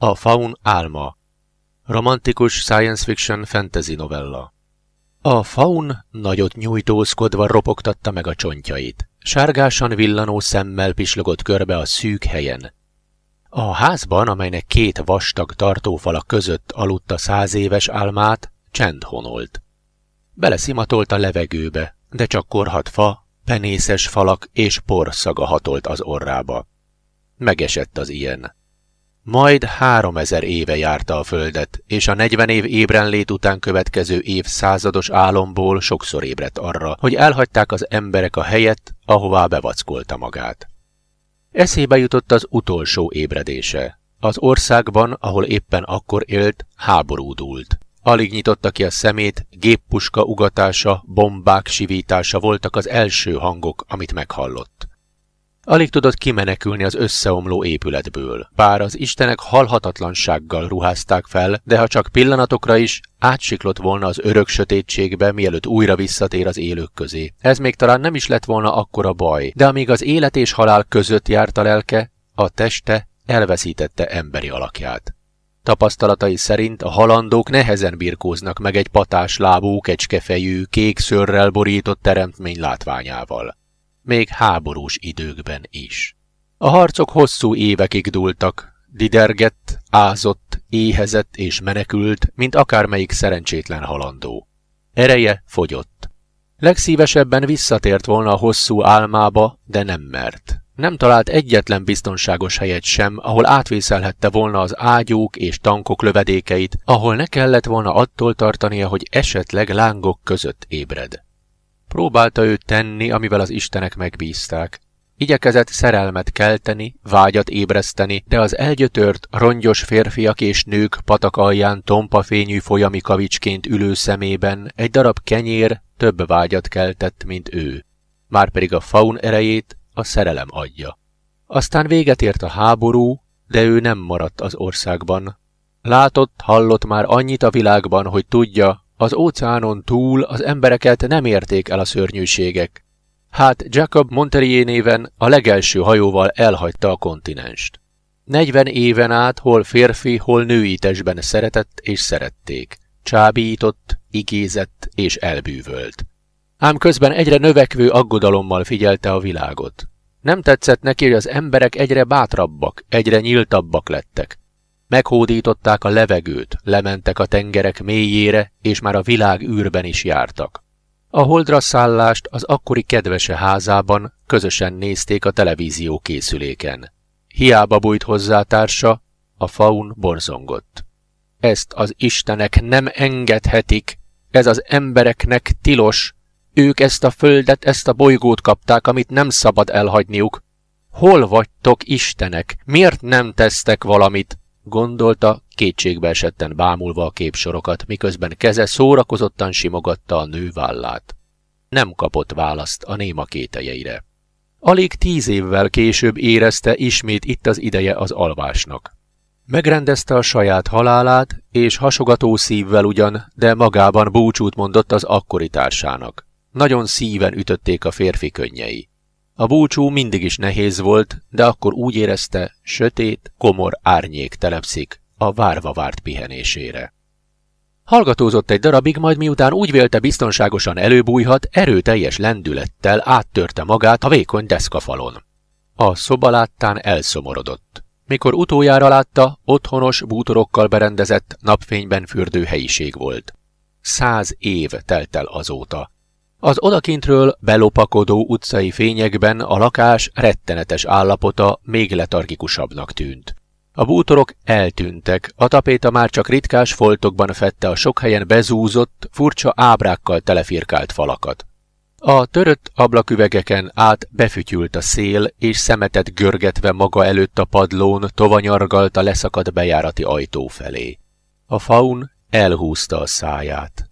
A faun álma. Romantikus science fiction fantasy novella. A faun nagyot nyújtózkodva ropogtatta meg a csontjait. Sárgásan villanó szemmel pislogott körbe a szűk helyen. A házban, amelynek két vastag tartófalak között aludta száz éves álmát, csend honolt. Beleszimatolt a levegőbe, de csak korhat fa, penészes falak és porszaga hatolt az orrába. Megesett az ilyen. Majd háromezer éve járta a földet, és a negyven év ébrenlét után következő év százados álomból sokszor ébredt arra, hogy elhagyták az emberek a helyet, ahová bevackolta magát. Eszébe jutott az utolsó ébredése. Az országban, ahol éppen akkor élt, háború dúlt. Alig nyitotta ki a szemét, géppuska ugatása, bombák sivítása voltak az első hangok, amit meghallott. Alig tudott kimenekülni az összeomló épületből. Bár az istenek halhatatlansággal ruházták fel, de ha csak pillanatokra is, átsiklott volna az örök sötétségbe, mielőtt újra visszatér az élők közé. Ez még talán nem is lett volna akkora baj, de amíg az élet és halál között járt a lelke, a teste elveszítette emberi alakját. Tapasztalatai szerint a halandók nehezen birkóznak meg egy patás lábú, kecskefejű, kék szörrel borított teremtmény látványával. Még háborús időkben is. A harcok hosszú évekig dúltak, didergett, ázott, éhezett és menekült, mint akármelyik szerencsétlen halandó. Ereje fogyott. Legszívesebben visszatért volna a hosszú álmába, de nem mert. Nem talált egyetlen biztonságos helyet sem, ahol átvészelhette volna az ágyúk és tankok lövedékeit, ahol ne kellett volna attól tartania, hogy esetleg lángok között ébred. Próbálta ő tenni, amivel az istenek megbízták. Igyekezett szerelmet kelteni, vágyat ébreszteni, de az elgyötört, rongyos férfiak és nők patak alján tompa fényű folyami kavicsként ülő szemében egy darab kenyér több vágyat keltett, mint ő. Márpedig a faun erejét a szerelem adja. Aztán véget ért a háború, de ő nem maradt az országban. Látott, hallott már annyit a világban, hogy tudja, az óceánon túl az embereket nem érték el a szörnyűségek. Hát Jacob Monterier néven a legelső hajóval elhagyta a kontinenst. Negyven éven át hol férfi, hol női testben szeretett és szerették. Csábított, igézett és elbűvölt ám közben egyre növekvő aggodalommal figyelte a világot. Nem tetszett neki, hogy az emberek egyre bátrabbak, egyre nyíltabbak lettek. Meghódították a levegőt, lementek a tengerek mélyére, és már a világ űrben is jártak. A holdra szállást az akkori kedvese házában közösen nézték a televízió készüléken. Hiába bújt hozzá társa, a faun borzongott. Ezt az istenek nem engedhetik, ez az embereknek tilos, ők ezt a földet, ezt a bolygót kapták, amit nem szabad elhagyniuk. Hol vagytok, Istenek? Miért nem tesztek valamit? Gondolta, kétségbe esetten bámulva a képsorokat, miközben keze szórakozottan simogatta a nő vállát. Nem kapott választ a néma kételjeire. Alig tíz évvel később érezte ismét itt az ideje az alvásnak. Megrendezte a saját halálát, és hasogató szívvel ugyan, de magában búcsút mondott az akkori társának. Nagyon szíven ütötték a férfi könnyei. A búcsú mindig is nehéz volt, de akkor úgy érezte, sötét, komor árnyék telepszik a várva várt pihenésére. Hallgatózott egy darabig, majd miután úgy vélte biztonságosan előbújhat, erőteljes lendülettel áttörte magát a vékony deszkafalon. A szoba láttán elszomorodott. Mikor utoljára látta, otthonos, bútorokkal berendezett, napfényben fürdő helyiség volt. Száz év telt el azóta, az odakintről belopakodó utcai fényekben a lakás rettenetes állapota még letargikusabbnak tűnt. A bútorok eltűntek, a tapéta már csak ritkás foltokban fette a sok helyen bezúzott, furcsa ábrákkal telefirkált falakat. A törött ablaküvegeken át befütyült a szél, és szemetet görgetve maga előtt a padlón tovanyargalt a leszakadt bejárati ajtó felé. A faun elhúzta a száját.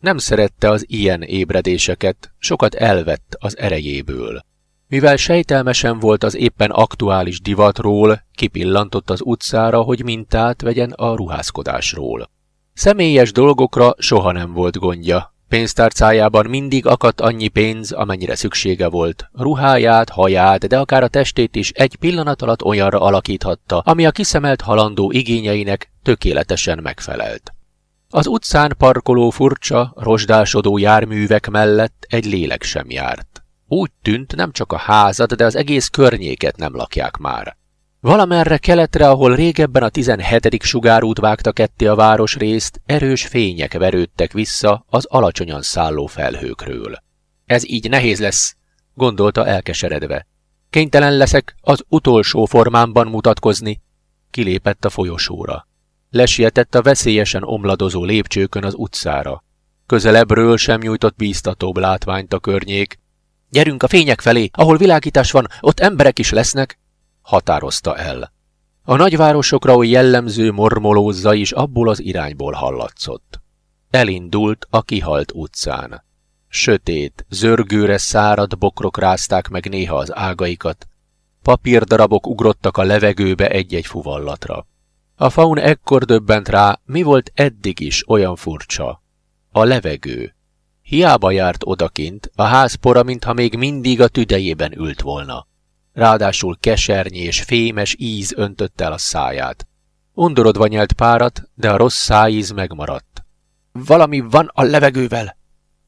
Nem szerette az ilyen ébredéseket, sokat elvett az erejéből. Mivel sejtelmesen volt az éppen aktuális divatról, kipillantott az utcára, hogy mintát vegyen a ruházkodásról. Személyes dolgokra soha nem volt gondja, Pénztárcájában mindig akadt annyi pénz, amennyire szüksége volt. Ruháját, haját, de akár a testét is egy pillanat alatt olyanra alakíthatta, ami a kiszemelt halandó igényeinek tökéletesen megfelelt. Az utcán parkoló furcsa, rozsdásodó járművek mellett egy lélek sem járt. Úgy tűnt, nem csak a házat, de az egész környéket nem lakják már. Valamerre keletre, ahol régebben a 17. sugárút vágta ketté a városrészt, erős fények verődtek vissza az alacsonyan szálló felhőkről. Ez így nehéz lesz, gondolta elkeseredve. Kénytelen leszek az utolsó formámban mutatkozni. Kilépett a folyosóra. Lesietett a veszélyesen omladozó lépcsőkön az utcára. Közelebbről sem nyújtott bíztatóbb látványt a környék. Gyerünk a fények felé, ahol világítás van, ott emberek is lesznek, határozta el. A nagyvárosokra oly jellemző mormolózza is abból az irányból hallatszott. Elindult a kihalt utcán. Sötét, zörgőre szárad bokrok rázták meg néha az ágaikat, papírdarabok ugrottak a levegőbe egy-egy fuvallatra. A faun ekkor döbbent rá, mi volt eddig is olyan furcsa. A levegő. Hiába járt odakint, a házpora, mintha még mindig a tüdejében ült volna. Ráadásul kesernyi és fémes íz öntött el a száját. Undorodva nyelt párat, de a rossz szájíz megmaradt. Valami van a levegővel.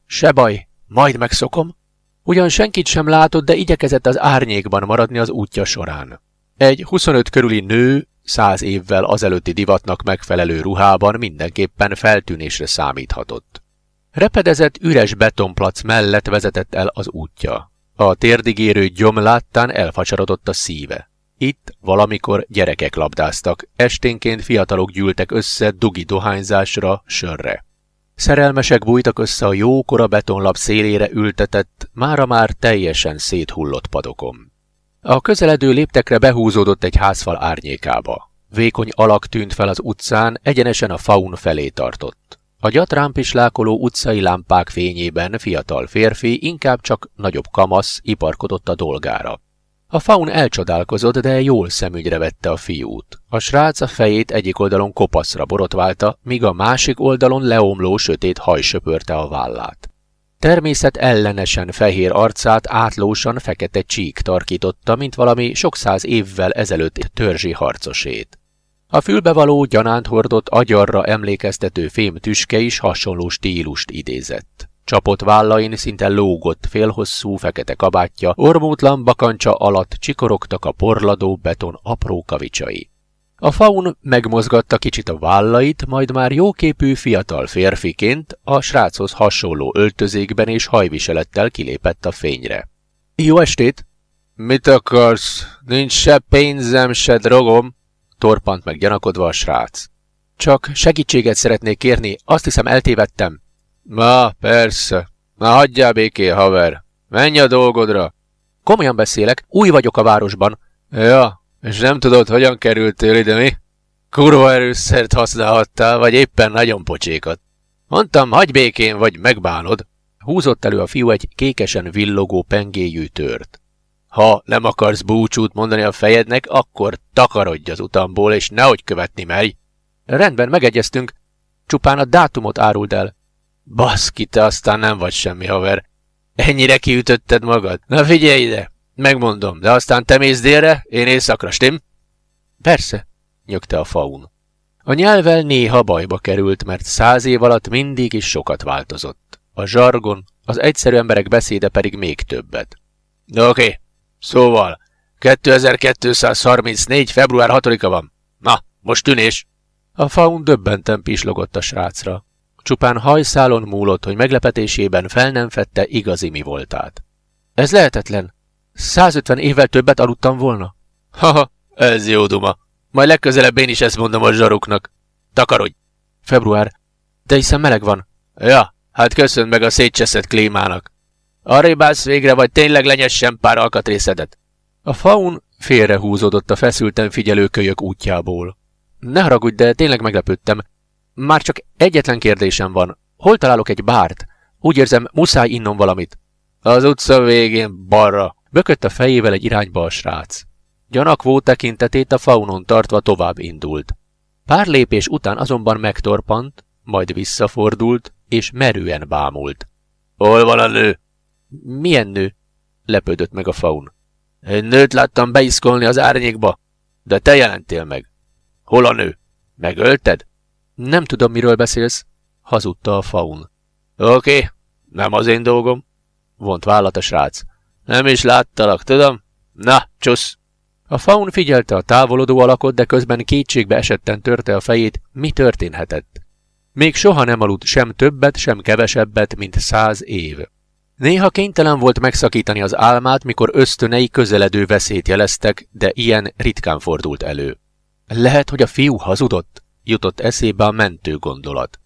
Se baj, majd megszokom. Ugyan senkit sem látott, de igyekezett az árnyékban maradni az útja során. Egy 25 körüli nő száz évvel azelőtti divatnak megfelelő ruhában mindenképpen feltűnésre számíthatott. Repedezett üres betonplac mellett vezetett el az útja. A térdigérő gyom láttán elfacsarodott a szíve. Itt valamikor gyerekek labdáztak, esténként fiatalok gyűltek össze dugi dohányzásra, sörre. Szerelmesek bújtak össze a jókora betonlap szélére ültetett, mára már teljesen széthullott padokon. A közeledő léptekre behúzódott egy házfal árnyékába. Vékony alak tűnt fel az utcán, egyenesen a faun felé tartott. A gyatrán pislákoló utcai lámpák fényében fiatal férfi, inkább csak nagyobb kamasz iparkodott a dolgára. A faun elcsodálkozott, de jól szemügyre vette a fiút. A srác a fejét egyik oldalon kopaszra borotválta, míg a másik oldalon leomló sötét haj söpörte a vállát. Természet ellenesen fehér arcát átlósan fekete csík tarkította, mint valami sok száz évvel ezelőtt törzsi harcosét. A fülbevaló gyanánt hordott agyarra emlékeztető fém tüske is hasonló stílust idézett. Csapott vállain szinte lógott félhosszú fekete kabátja, ormótlan bakancsa alatt csikorogtak a porladó beton apró kavicsai. A faun megmozgatta kicsit a vállait, majd már jóképű fiatal férfiként a sráchoz hasonló öltözékben és hajviselettel kilépett a fényre. Jó estét! Mit akarsz? Nincs se pénzem, se drogom, torpant meg gyanakodva a srác. Csak segítséget szeretnék kérni, azt hiszem eltévedtem. Ma, persze. Na hagyjál béké, haver. Menj a dolgodra. Komolyan beszélek, új vagyok a városban. Ja, és nem tudod, hogyan kerültél ide, mi? Kurva erőszert használhattál, vagy éppen nagyon pocsékat. Mondtam, hagy békén, vagy megbánod. Húzott elő a fiú egy kékesen villogó pengéjű tört. Ha nem akarsz búcsút mondani a fejednek, akkor takarodj az utamból, és nehogy követni merj. Rendben, megegyeztünk. Csupán a dátumot áruld el. Baszki, te aztán nem vagy semmi haver. Ennyire kiütötted magad? Na figyelj ide! Megmondom, de aztán te mész délre, én éjszakra, stim? Persze, nyögte a faun. A nyelvel néha bajba került, mert száz év alatt mindig is sokat változott. A zsargon, az egyszerű emberek beszéde pedig még többet. Oké, okay, Szóval, 2234. február 6-a van. Na, most tűnés! A faun döbbenten pislogott a srácra. Csupán hajszálon múlott, hogy meglepetésében fel nem fette igazi mi voltát. Ez lehetetlen. 150 évvel többet aludtam volna. Haha, ez jó duma. Majd legközelebb én is ezt mondom a zsaruknak. Takarodj! Február. De hiszen meleg van. Ja, hát köszön meg a szétcseszett klímának. Arrébb állsz végre, vagy tényleg lenyessen pár alkatrészedet? A faun félrehúzódott a feszülten figyelő kölyök útjából. Ne haragudj, de tényleg meglepődtem. Már csak egyetlen kérdésem van. Hol találok egy bárt? Úgy érzem, muszáj innom valamit. Az utca végén, balra. Bökött a fejével egy irányba a srác. Gyanakvó tekintetét a faunon tartva tovább indult. Pár lépés után azonban megtorpant, majd visszafordult, és merően bámult. Hol van a nő? Milyen nő? lepődött meg a faun. Egy nőt láttam beiszkolni az árnyékba, de te jelentél meg. Hol a nő? Megölted? Nem tudom, miről beszélsz, hazudta a faun. Oké, okay, nem az én dolgom, vont vállat a srác. Nem is láttalak, tudom? Na, csusz! A faun figyelte a távolodó alakot, de közben kétségbe esetten törte a fejét, mi történhetett. Még soha nem aludt sem többet, sem kevesebbet, mint száz év. Néha kénytelen volt megszakítani az álmát, mikor ösztönei közeledő veszélyt jeleztek, de ilyen ritkán fordult elő. Lehet, hogy a fiú hazudott? Jutott eszébe a mentő gondolat.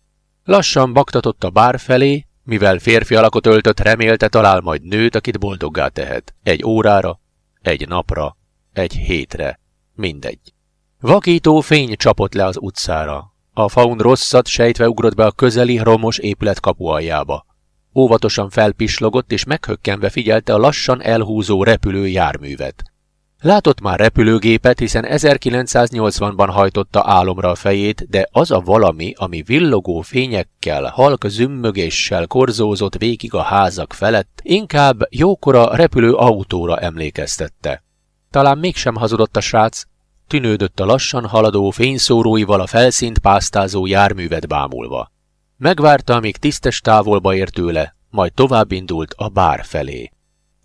Lassan baktatott a bár felé, mivel férfi alakot öltött, remélte talál majd nőt, akit boldoggá tehet. Egy órára, egy napra, egy hétre, mindegy. Vakító fény csapott le az utcára. A faun rosszat sejtve ugrott be a közeli, romos épület kapualjába. Óvatosan felpislogott, és meghökkenve figyelte a lassan elhúzó repülő járművet. Látott már repülőgépet, hiszen 1980-ban hajtotta álomra a fejét, de az a valami, ami villogó fényekkel, halk zümmögéssel korzózott végig a házak felett, inkább jókora repülő autóra emlékeztette. Talán mégsem hazudott a srác, tűnődött a lassan haladó fényszóróival a felszínt pásztázó járművet bámulva. Megvárta, amíg tisztes távolba ért tőle, majd továbbindult a bár felé.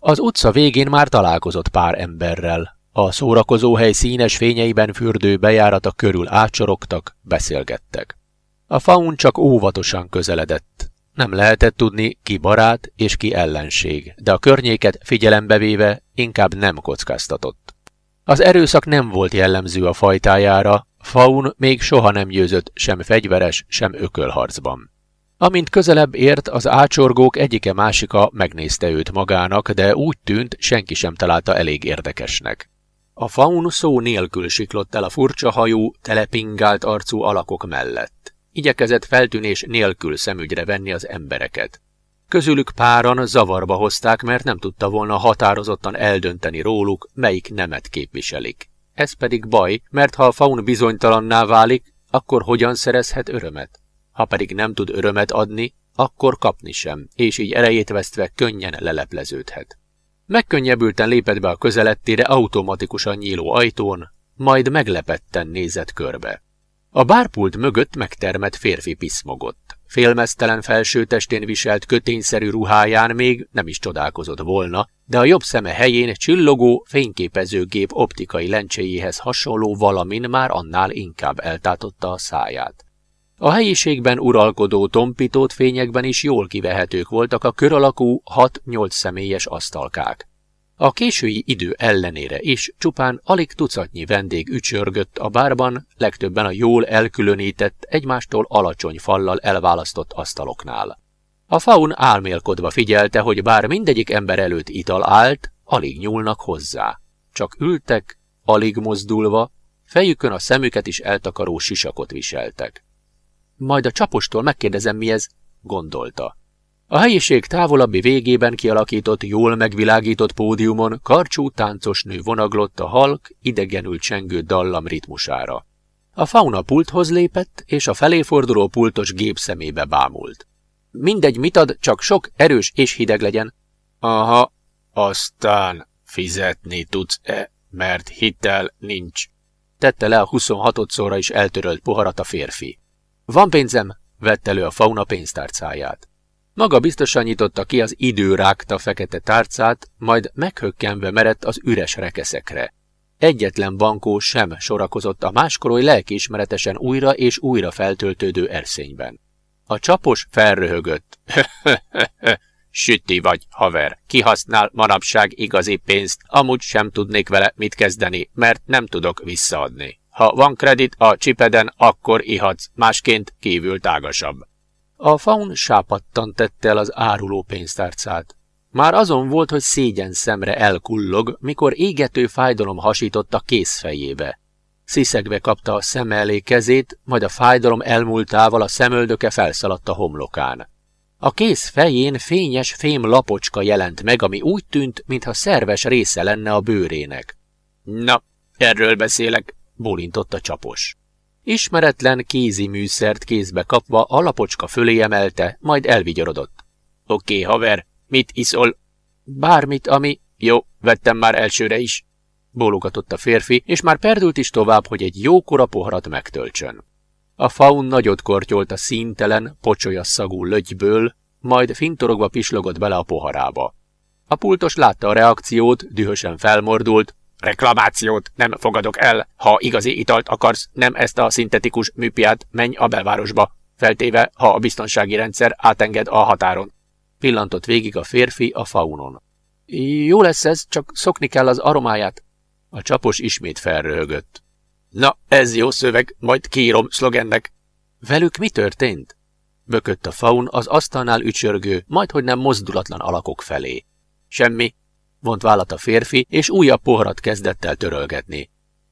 Az utca végén már találkozott pár emberrel. A szórakozóhely színes fényeiben fürdő bejárata körül átsorogtak, beszélgettek. A faun csak óvatosan közeledett. Nem lehetett tudni, ki barát és ki ellenség, de a környéket figyelembe véve inkább nem kockáztatott. Az erőszak nem volt jellemző a fajtájára, Faun még soha nem győzött sem fegyveres, sem ökölharcban. Amint közelebb ért, az ácsorgók egyike másika megnézte őt magának, de úgy tűnt, senki sem találta elég érdekesnek. A faun szó nélkül siklott el a furcsa hajú, telepingált arcú alakok mellett. Igyekezett feltűnés nélkül szemügyre venni az embereket. Közülük páran zavarba hozták, mert nem tudta volna határozottan eldönteni róluk, melyik nemet képviselik. Ez pedig baj, mert ha a faun bizonytalanná válik, akkor hogyan szerezhet örömet? Ha pedig nem tud örömet adni, akkor kapni sem, és így erejét vesztve könnyen lelepleződhet. Megkönnyebbülten lépett be a közelettére automatikusan nyíló ajtón, majd meglepetten nézett körbe. A bárpult mögött megtermett férfi piszmogott. Félmeztelen felsőtestén viselt kötényszerű ruháján még nem is csodálkozott volna, de a jobb szeme helyén csillogó fényképezőgép optikai lencséjéhez hasonló valamin már annál inkább eltátotta a száját. A helyiségben uralkodó tompított fényekben is jól kivehetők voltak a kör alakú 6-8 személyes asztalkák. A késői idő ellenére is csupán alig tucatnyi vendég ücsörgött a bárban, legtöbben a jól elkülönített, egymástól alacsony fallal elválasztott asztaloknál. A faun álmélkodva figyelte, hogy bár mindegyik ember előtt ital állt, alig nyúlnak hozzá. Csak ültek, alig mozdulva, fejükön a szemüket is eltakaró sisakot viseltek. Majd a csapostól megkérdezem, mi ez, gondolta. A helyiség távolabbi végében kialakított, jól megvilágított pódiumon karcsú táncos nő vonaglott a halk, idegenül csengő dallam ritmusára. A fauna pulthoz lépett, és a felé forduló pultos gép szemébe bámult. Mindegy, mit ad, csak sok, erős és hideg legyen. Aha, aztán fizetni tudsz-e, mert hitel nincs. Tette le a 26 szóra is eltörölt poharat a férfi. Van pénzem, vett elő a fauna pénztárcáját. Maga biztosan nyitotta ki az idő rágta fekete tárcát, majd meghökkenve merett az üres rekeszekre. Egyetlen bankó sem sorakozott a máskoroly lelkiismeretesen újra és újra feltöltődő erszényben. A csapos felröhögött. Süti vagy, haver, kihasznál manapság igazi pénzt, amúgy sem tudnék vele mit kezdeni, mert nem tudok visszaadni. Ha van kredit a csipeden, akkor ihatsz, másként kívül tágasabb. A faun sápattan tette el az áruló pénztárcát. Már azon volt, hogy szégyen szemre elkullog, mikor égető fájdalom hasított a kézfejébe. Sziszegve kapta a szem elé kezét, majd a fájdalom elmúltával a szemöldöke felszaladt a homlokán. A kéz fején fényes fém lapocska jelent meg, ami úgy tűnt, mintha szerves része lenne a bőrének. Na, erről beszélek, bólintott a csapos. Ismeretlen kézi műszert kézbe kapva a lapocska fölé emelte, majd elvigyorodott. Oké, okay, haver, mit iszol? Bármit, ami... Jó, vettem már elsőre is. Bólogatott a férfi, és már perdült is tovább, hogy egy jókora poharat megtöltsön. A faun nagyot kortyolt a színtelen, pocsolya szagú lögyből, majd fintorogva pislogott bele a poharába. A pultos látta a reakciót, dühösen felmordult. Reklamációt nem fogadok el. Ha igazi italt akarsz, nem ezt a szintetikus műpiát, menj a belvárosba. Feltéve, ha a biztonsági rendszer átenged a határon. Pillantott végig a férfi a faunon. Jó lesz ez, csak szokni kell az aromáját. A csapos ismét felröhögött. Na, ez jó szöveg, majd kiírom szlogennek. Velük mi történt? Bökött a faun az asztalnál ücsörgő, majdhogy nem mozdulatlan alakok felé. Semmi, vont vállat a férfi, és újabb poharat kezdett el törölgetni.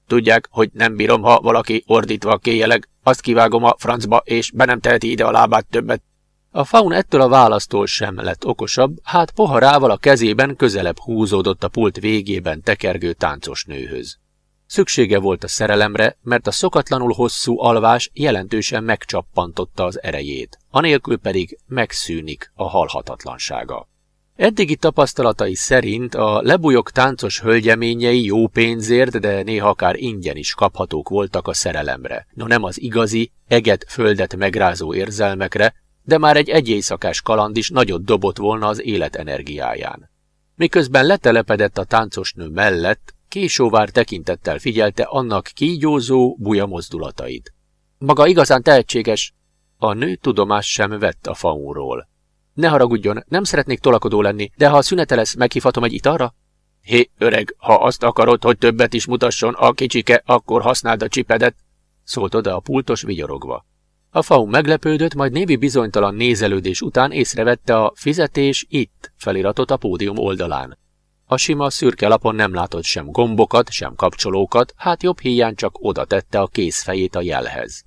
Tudják, hogy nem bírom, ha valaki ordítva kéjeleg, azt kivágom a francba, és be nem teheti ide a lábát többet. A faun ettől a választól sem lett okosabb, hát poharával a kezében közelebb húzódott a pult végében tekergő táncos nőhöz. Szüksége volt a szerelemre, mert a szokatlanul hosszú alvás jelentősen megcsappantotta az erejét, anélkül pedig megszűnik a halhatatlansága. Eddigi tapasztalatai szerint a lebujok táncos hölgyeményei jó pénzért, de néha akár ingyen is kaphatók voltak a szerelemre. No nem az igazi, eget földet megrázó érzelmekre, de már egy egyéjszakás kaland is nagyot dobott volna az élet energiáján. Miközben letelepedett a táncosnő mellett, Késóvár tekintettel figyelte annak kígyózó, buja mozdulatait. Maga igazán tehetséges. A nő tudomás sem vett a faunról. Ne haragudjon, nem szeretnék tolakodó lenni, de ha a szünete meghívhatom egy italra? Hé, öreg, ha azt akarod, hogy többet is mutasson a kicsike, akkor használd a csipedet, szólt oda a pultos vigyorogva. A faun meglepődött, majd névi bizonytalan nézelődés után észrevette a fizetés itt feliratot a pódium oldalán. A sima szürke lapon nem látott sem gombokat, sem kapcsolókat, hát jobb híján csak oda tette a kézfejét a jelhez.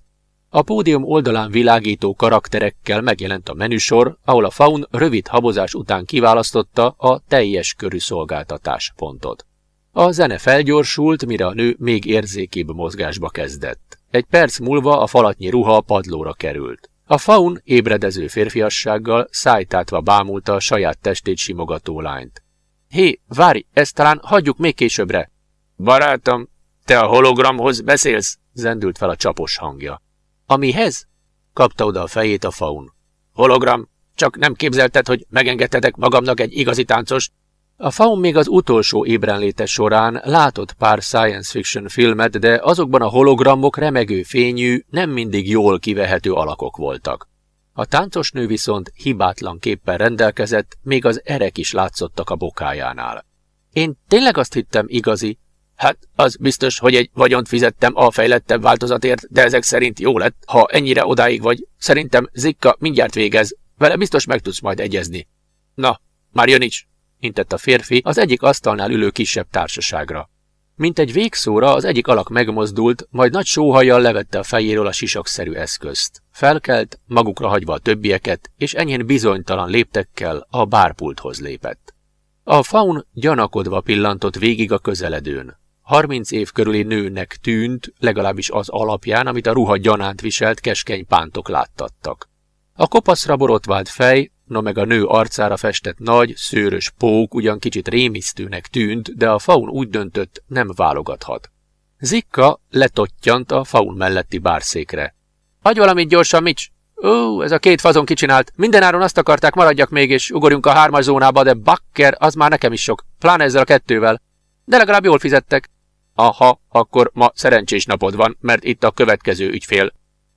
A pódium oldalán világító karakterekkel megjelent a menüsor, ahol a faun rövid habozás után kiválasztotta a teljes körű szolgáltatás pontot. A zene felgyorsult, mire a nő még érzékébb mozgásba kezdett. Egy perc múlva a falatnyi ruha a padlóra került. A faun ébredező férfiassággal szájtátva bámulta a saját testét simogató lányt. Hé, várj, ezt talán hagyjuk még későbbre. Barátom, te a hologramhoz beszélsz? Zendült fel a csapos hangja. Amihez? Kapta oda a fejét a faun. Hologram, csak nem képzelted, hogy megengedhetek magamnak egy igazi táncost? A faun még az utolsó ébrenléte során látott pár science fiction filmet, de azokban a hologramok remegő fényű, nem mindig jól kivehető alakok voltak. A táncos nő viszont hibátlan képpen rendelkezett, még az erek is látszottak a bokájánál. Én tényleg azt hittem igazi. Hát, az biztos, hogy egy vagyont fizettem a fejlettebb változatért, de ezek szerint jó lett, ha ennyire odáig vagy. Szerintem Zikka mindjárt végez, vele biztos meg tudsz majd egyezni. Na, már jön is, intett a férfi az egyik asztalnál ülő kisebb társaságra. Mint egy végszóra az egyik alak megmozdult, majd nagy sóhajjal levette a fejéről a sisakszerű eszközt. Felkelt, magukra hagyva a többieket, és enyhén bizonytalan léptekkel a bárpulthoz lépett. A faun gyanakodva pillantott végig a közeledőn. Harminc év körüli nőnek tűnt, legalábbis az alapján, amit a ruha gyanánt viselt keskeny pántok láttattak. A kopaszra borotvált fej, no meg a nő arcára festett nagy, szőrös pók ugyan kicsit rémisztőnek tűnt, de a faun úgy döntött, nem válogathat. Zikka letottyant a faun melletti bárszékre. Hagy valamit gyorsan, Mics! Ó, ez a két fazon kicsinált. Mindenáron azt akarták, maradjak még, és ugorjunk a hármas zónába, de bakker, az már nekem is sok. Pláne ezzel a kettővel. De legalább jól fizettek. Aha, akkor ma szerencsés napod van, mert itt a következő ügyfél.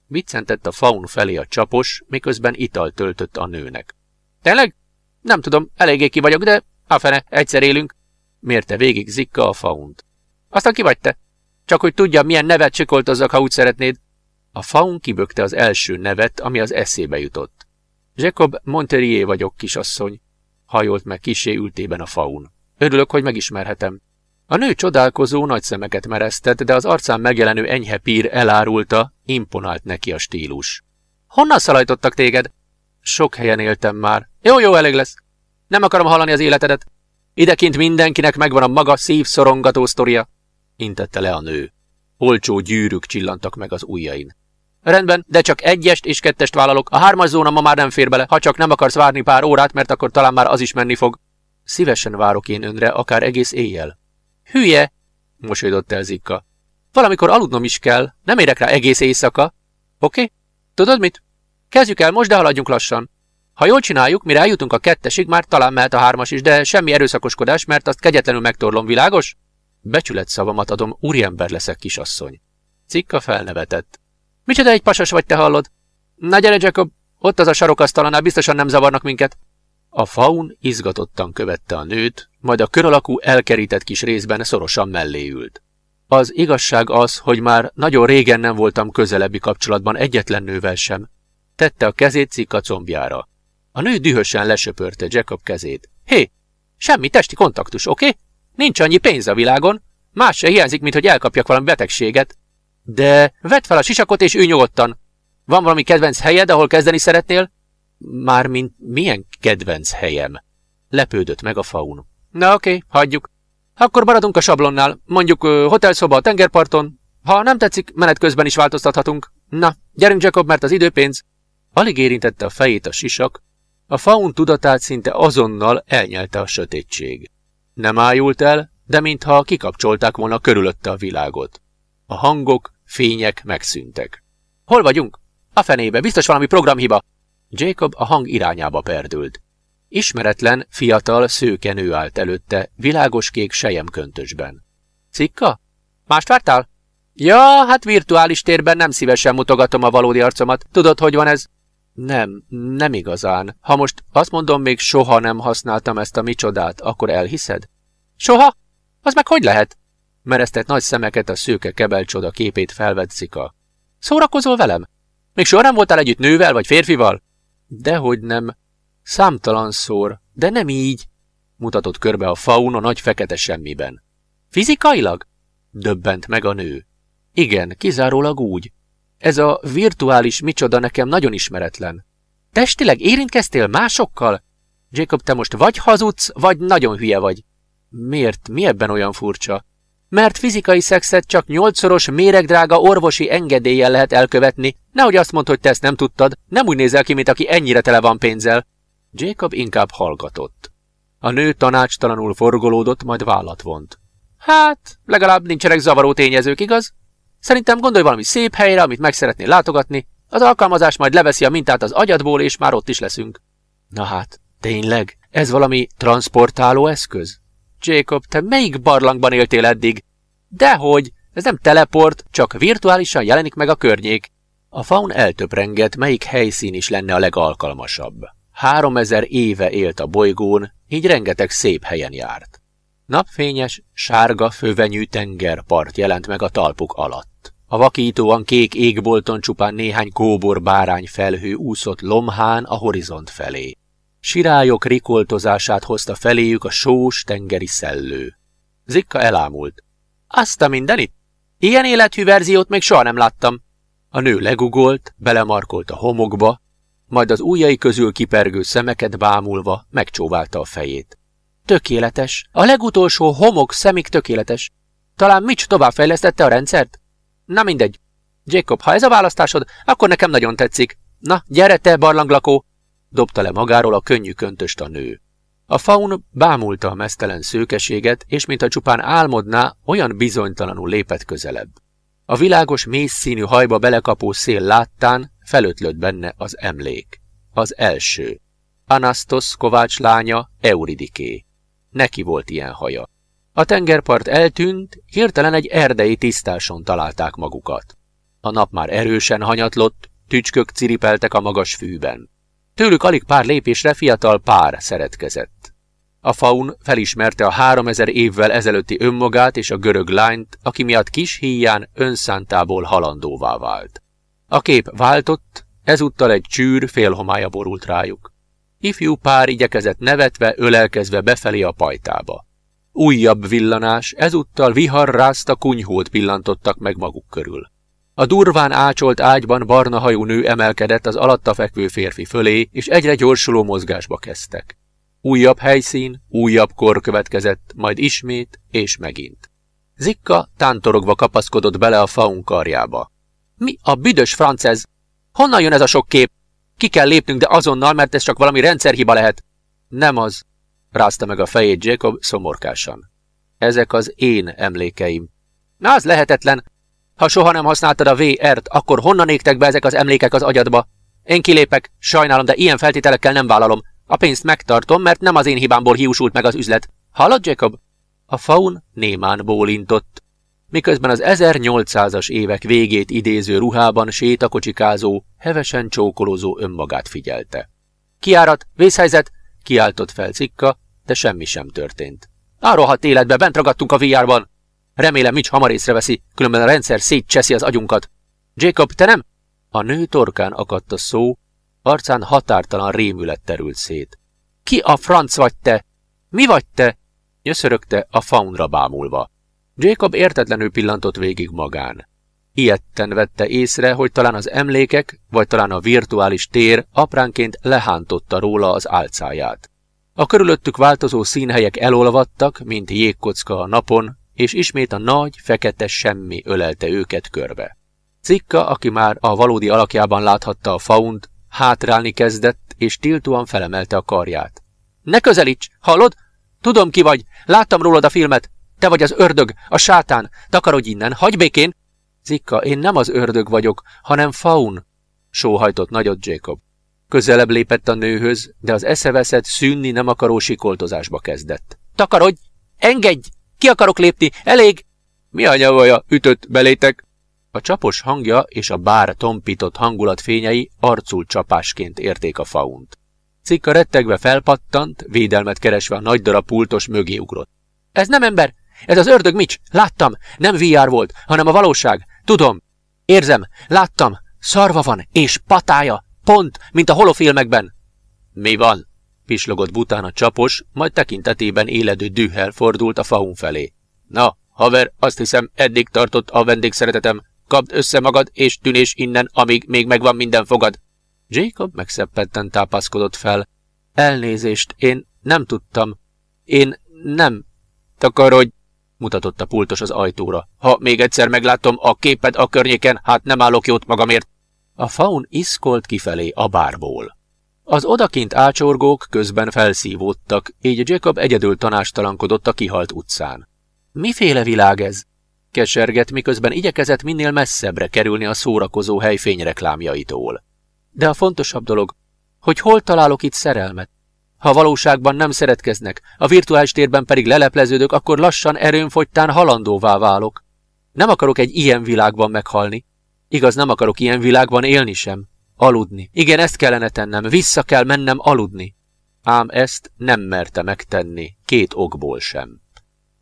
Viccentett a faun felé a csapos, miközben ital töltött a nőnek. Tényleg? Nem tudom, eléggé ki vagyok, de a fene, egyszer élünk. Mérte végig Zikka a faunt. Aztán ki vagy te? Csak hogy tudja, milyen nevet csikoltozzak, ha úgy szeretnéd. A faun kibökte az első nevet, ami az eszébe jutott. Jacob Monterier vagyok, kisasszony. Hajolt meg kisé ültében a faun. Örülök, hogy megismerhetem. A nő csodálkozó nagy szemeket meresztett, de az arcán megjelenő enyhe pír elárulta, imponált neki a stílus. Honnan szalajtottak téged? Sok helyen éltem már. Jó, jó, elég lesz. Nem akarom hallani az életedet. Idekint mindenkinek megvan a maga szívszorongató sztoria. Intette le a nő. Olcsó gyűrűk csillantak meg az ujjain. Rendben, de csak egyest és kettest vállalok. A hármas zóna ma már nem fér bele, ha csak nem akarsz várni pár órát, mert akkor talán már az is menni fog. Szívesen várok én önre, akár egész éjjel. Hülye, mosolydott el Zikka. Valamikor aludnom is kell, nem érek rá egész éjszaka. Oké? Tudod mit? Kezdjük el most, de haladjunk lassan. Ha jól csináljuk, mire eljutunk a kettesig, már talán mehet a hármas is, de semmi erőszakoskodás, mert azt kegyetlenül megtorlom, világos? Becsület szavamat adom, úriember leszek, kisasszony. Cikka felnevetett. Micsoda egy pasas vagy, te hallod? Na gyere, Jacob, ott az a sarokasztalánál biztosan nem zavarnak minket. A faun izgatottan követte a nőt, majd a kör alakú elkerített kis részben szorosan mellé ült. Az igazság az, hogy már nagyon régen nem voltam közelebbi kapcsolatban egyetlen nővel sem. Tette a kezét cikka combjára. A nő dühösen lesöpörte Jacob kezét. Hé, semmi testi kontaktus, oké? Okay? Nincs annyi pénz a világon. Más se hiányzik, mint hogy elkapjak valami betegséget. De vedd fel a sisakot és ülj nyugodtan. Van valami kedvenc helyed, ahol kezdeni szeretnél? Mármint milyen kedvenc helyem? Lepődött meg a faun. Na oké, hagyjuk. Akkor maradunk a sablonnál, mondjuk uh, hotelszoba a tengerparton. Ha nem tetszik, menet közben is változtathatunk. Na, gyerünk Jacob, mert az időpénz. Alig érintette a fejét a sisak, a faun tudatát szinte azonnal elnyelte a sötétség. Nem ájult el, de mintha kikapcsolták volna körülötte a világot. A hangok, fények megszűntek. Hol vagyunk? A fenébe, biztos valami programhiba. Jacob a hang irányába perdült. Ismeretlen, fiatal, szőke nő állt előtte, világos kék köntösben. Cikka? Mást vártál? Ja, hát virtuális térben nem szívesen mutogatom a valódi arcomat. Tudod, hogy van ez? Nem, nem igazán. Ha most azt mondom, még soha nem használtam ezt a micsodát, akkor elhiszed? Soha? Az meg hogy lehet? Mereztett nagy szemeket a szőke kebelcsoda képét felvett Szika. Szórakozol velem? Még soha nem voltál együtt nővel vagy férfival? Dehogy nem. Számtalan szor, de nem így, mutatott körbe a faun a nagy fekete semmiben. Fizikailag? Döbbent meg a nő. Igen, kizárólag úgy. Ez a virtuális micsoda nekem nagyon ismeretlen. Testileg érintkeztél másokkal? Jacob, te most vagy hazudsz, vagy nagyon hülye vagy. Miért? Mi ebben olyan furcsa? Mert fizikai szexet csak nyolcszoros méregdrága orvosi engedéllyel lehet elkövetni. Nehogy azt mondd, hogy te ezt nem tudtad, nem úgy nézel ki, mint aki ennyire tele van pénzzel. Jacob inkább hallgatott. A nő tanácstalanul forgolódott, majd vállat vont. Hát, legalább nincsenek zavaró tényezők, igaz? Szerintem gondolj valami szép helyre, amit meg szeretnél látogatni. Az alkalmazás majd leveszi a mintát az agyadból, és már ott is leszünk. Na hát, tényleg? Ez valami transportáló eszköz? Jacob, te melyik barlangban éltél eddig? Dehogy, ez nem teleport, csak virtuálisan jelenik meg a környék. A faun eltöprengett, melyik helyszín is lenne a legalkalmasabb. Háromezer éve élt a bolygón, így rengeteg szép helyen járt. Napfényes, sárga, fövenyű tengerpart jelent meg a talpuk alatt. A vakítóan kék égbolton csupán néhány kóbor bárány felhő úszott lomhán a horizont felé. Sirályok rikoltozását hozta feléjük a sós tengeri szellő. Zikka elámult. Azt a mindenit? Ilyen élethű verziót még soha nem láttam. A nő legugolt, belemarkolt a homokba, majd az ujjai közül kipergő szemeket bámulva megcsóválta a fejét. Tökéletes. A legutolsó homok szemig tökéletes. Talán Mitch továbbfejlesztette a rendszert? Na mindegy. Jacob, ha ez a választásod, akkor nekem nagyon tetszik. Na, gyere te, barlanglakó! Dobta le magáról a könnyű köntöst a nő. A faun bámulta a mesztelen szőkeséget, és mintha csupán álmodná, olyan bizonytalanul lépett közelebb. A világos, mészszínű hajba belekapó szél láttán felötlött benne az emlék. Az első. Anastos Kovács lánya, Euridiké. Neki volt ilyen haja. A tengerpart eltűnt, hirtelen egy erdei tisztáson találták magukat. A nap már erősen hanyatlott, tücskök ciripeltek a magas fűben. Tőlük alig pár lépésre fiatal pár szeretkezett. A faun felismerte a háromezer évvel ezelőtti önmagát és a görög lányt, aki miatt kis híján önszántából halandóvá vált. A kép váltott, ezúttal egy csűr félhomája borult rájuk. Ifjú pár igyekezett nevetve, ölelkezve befelé a pajtába. Újabb villanás, ezúttal vihar rázta kunyhót pillantottak meg maguk körül. A durván ácsolt ágyban barna hajú nő emelkedett az alatta fekvő férfi fölé, és egyre gyorsuló mozgásba kezdtek. Újabb helyszín, újabb kor következett, majd ismét és megint. Zikka tántorogva kapaszkodott bele a faun karjába. Mi a büdös francez? Honnan jön ez a sok kép? Ki kell lépnünk, de azonnal, mert ez csak valami rendszerhiba lehet. Nem az, rázta meg a fejét Jacob szomorkásan. Ezek az én emlékeim. Na, az lehetetlen. Ha soha nem használtad a VR-t, akkor honnan égtek be ezek az emlékek az agyadba? Én kilépek, sajnálom, de ilyen feltételekkel nem vállalom. A pénzt megtartom, mert nem az én hibámból hiúsult meg az üzlet. Hallod, Jacob? A faun némán bólintott. Miközben az 1800-as évek végét idéző ruhában sétakocsikázó, hevesen csókolózó önmagát figyelte. Kiárat, vészhelyzet, kiáltott fel Cikka, de semmi sem történt. A életbe, bent ragadtunk a VR-ban. Remélem Mitch hamar észreveszi, különben a rendszer szétcseszi az agyunkat. Jacob, te nem? A nő torkán akadt a szó, arcán határtalan rémület terült szét. Ki a franc vagy te? Mi vagy te? Nyöszörögte a faunra bámulva. Jacob értetlenül pillantott végig magán. Ilyetten vette észre, hogy talán az emlékek, vagy talán a virtuális tér apránként lehántotta róla az álcáját. A körülöttük változó színhelyek elolvadtak, mint jégkocka a napon, és ismét a nagy, fekete semmi ölelte őket körbe. Cikka, aki már a valódi alakjában láthatta a faunt, hátrálni kezdett, és tiltóan felemelte a karját. Ne közelíts! Hallod? Tudom ki vagy! Láttam rólad a filmet! Te vagy az ördög, a sátán! Takarodj innen! Hagyj békén! Cikka, én nem az ördög vagyok, hanem faun! Sóhajtott nagyot Jacob. Közelebb lépett a nőhöz, de az eszeveszett, szűnni nem akaró sikoltozásba kezdett. Takarodj! Engedj! Ki akarok lépni? Elég! Mi a nyavaja? Ütött belétek? A csapos hangja és a bár tompított hangulatfényei arcul csapásként érték a faunt. Cikka rettegve felpattant, védelmet keresve a nagy darab pultos mögé ugrott. Ez nem ember! Ez az ördög Mics! Láttam! Nem VR volt, hanem a valóság! Tudom! Érzem! Láttam! Szarva van, és patája! Pont, mint a holofilmekben! Mi van? Pislogott bután a csapos, majd tekintetében éledő dühel fordult a faun felé. Na, haver, azt hiszem, eddig tartott a vendégszeretetem. Kapd össze magad, és tűnés innen, amíg még megvan minden fogad. Jacob megszeppenten tápaszkodott fel. Elnézést, én nem tudtam. Én nem. Takarodj, mutatott a pultos az ajtóra. Ha még egyszer meglátom a képed a környéken, hát nem állok jót magamért. A faun iszkolt kifelé a bárból. Az odakint ácsorgók közben felszívódtak, így Jacob egyedül tanástalankodott a kihalt utcán. Miféle világ ez? Keserget, miközben igyekezett minél messzebbre kerülni a szórakozó hely fényreklámjaitól. De a fontosabb dolog, hogy hol találok itt szerelmet? Ha valóságban nem szeretkeznek, a virtuális térben pedig lelepleződök, akkor lassan erőnfogytán halandóvá válok. Nem akarok egy ilyen világban meghalni. Igaz, nem akarok ilyen világban élni sem. Aludni. Igen, ezt kellene tennem, vissza kell mennem aludni. Ám ezt nem merte megtenni, két okból sem.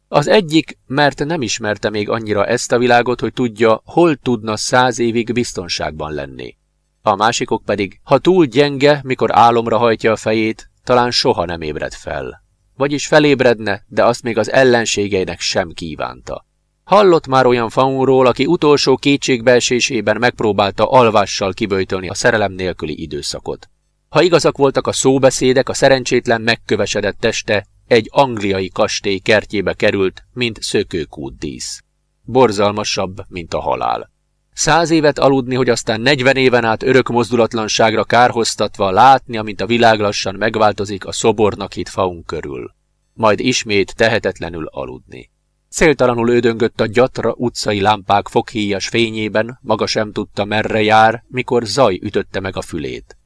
Az egyik, mert nem ismerte még annyira ezt a világot, hogy tudja, hol tudna száz évig biztonságban lenni. A másikok pedig, ha túl gyenge, mikor álomra hajtja a fejét, talán soha nem ébred fel. Vagyis felébredne, de azt még az ellenségeinek sem kívánta. Hallott már olyan faunról, aki utolsó kétségbeesésében megpróbálta alvással kiböjtölni a szerelem nélküli időszakot. Ha igazak voltak a szóbeszédek, a szerencsétlen megkövesedett teste egy angliai kastély kertjébe került, mint szökőkút dísz. Borzalmasabb, mint a halál. Száz évet aludni, hogy aztán negyven éven át örök mozdulatlanságra kárhoztatva látni, amint a világ lassan megváltozik a szobornak hit faun körül. Majd ismét tehetetlenül aludni. Céltalanul ődöngött a gyatra utcai lámpák foghíjas fényében, maga sem tudta merre jár, mikor zaj ütötte meg a fülét.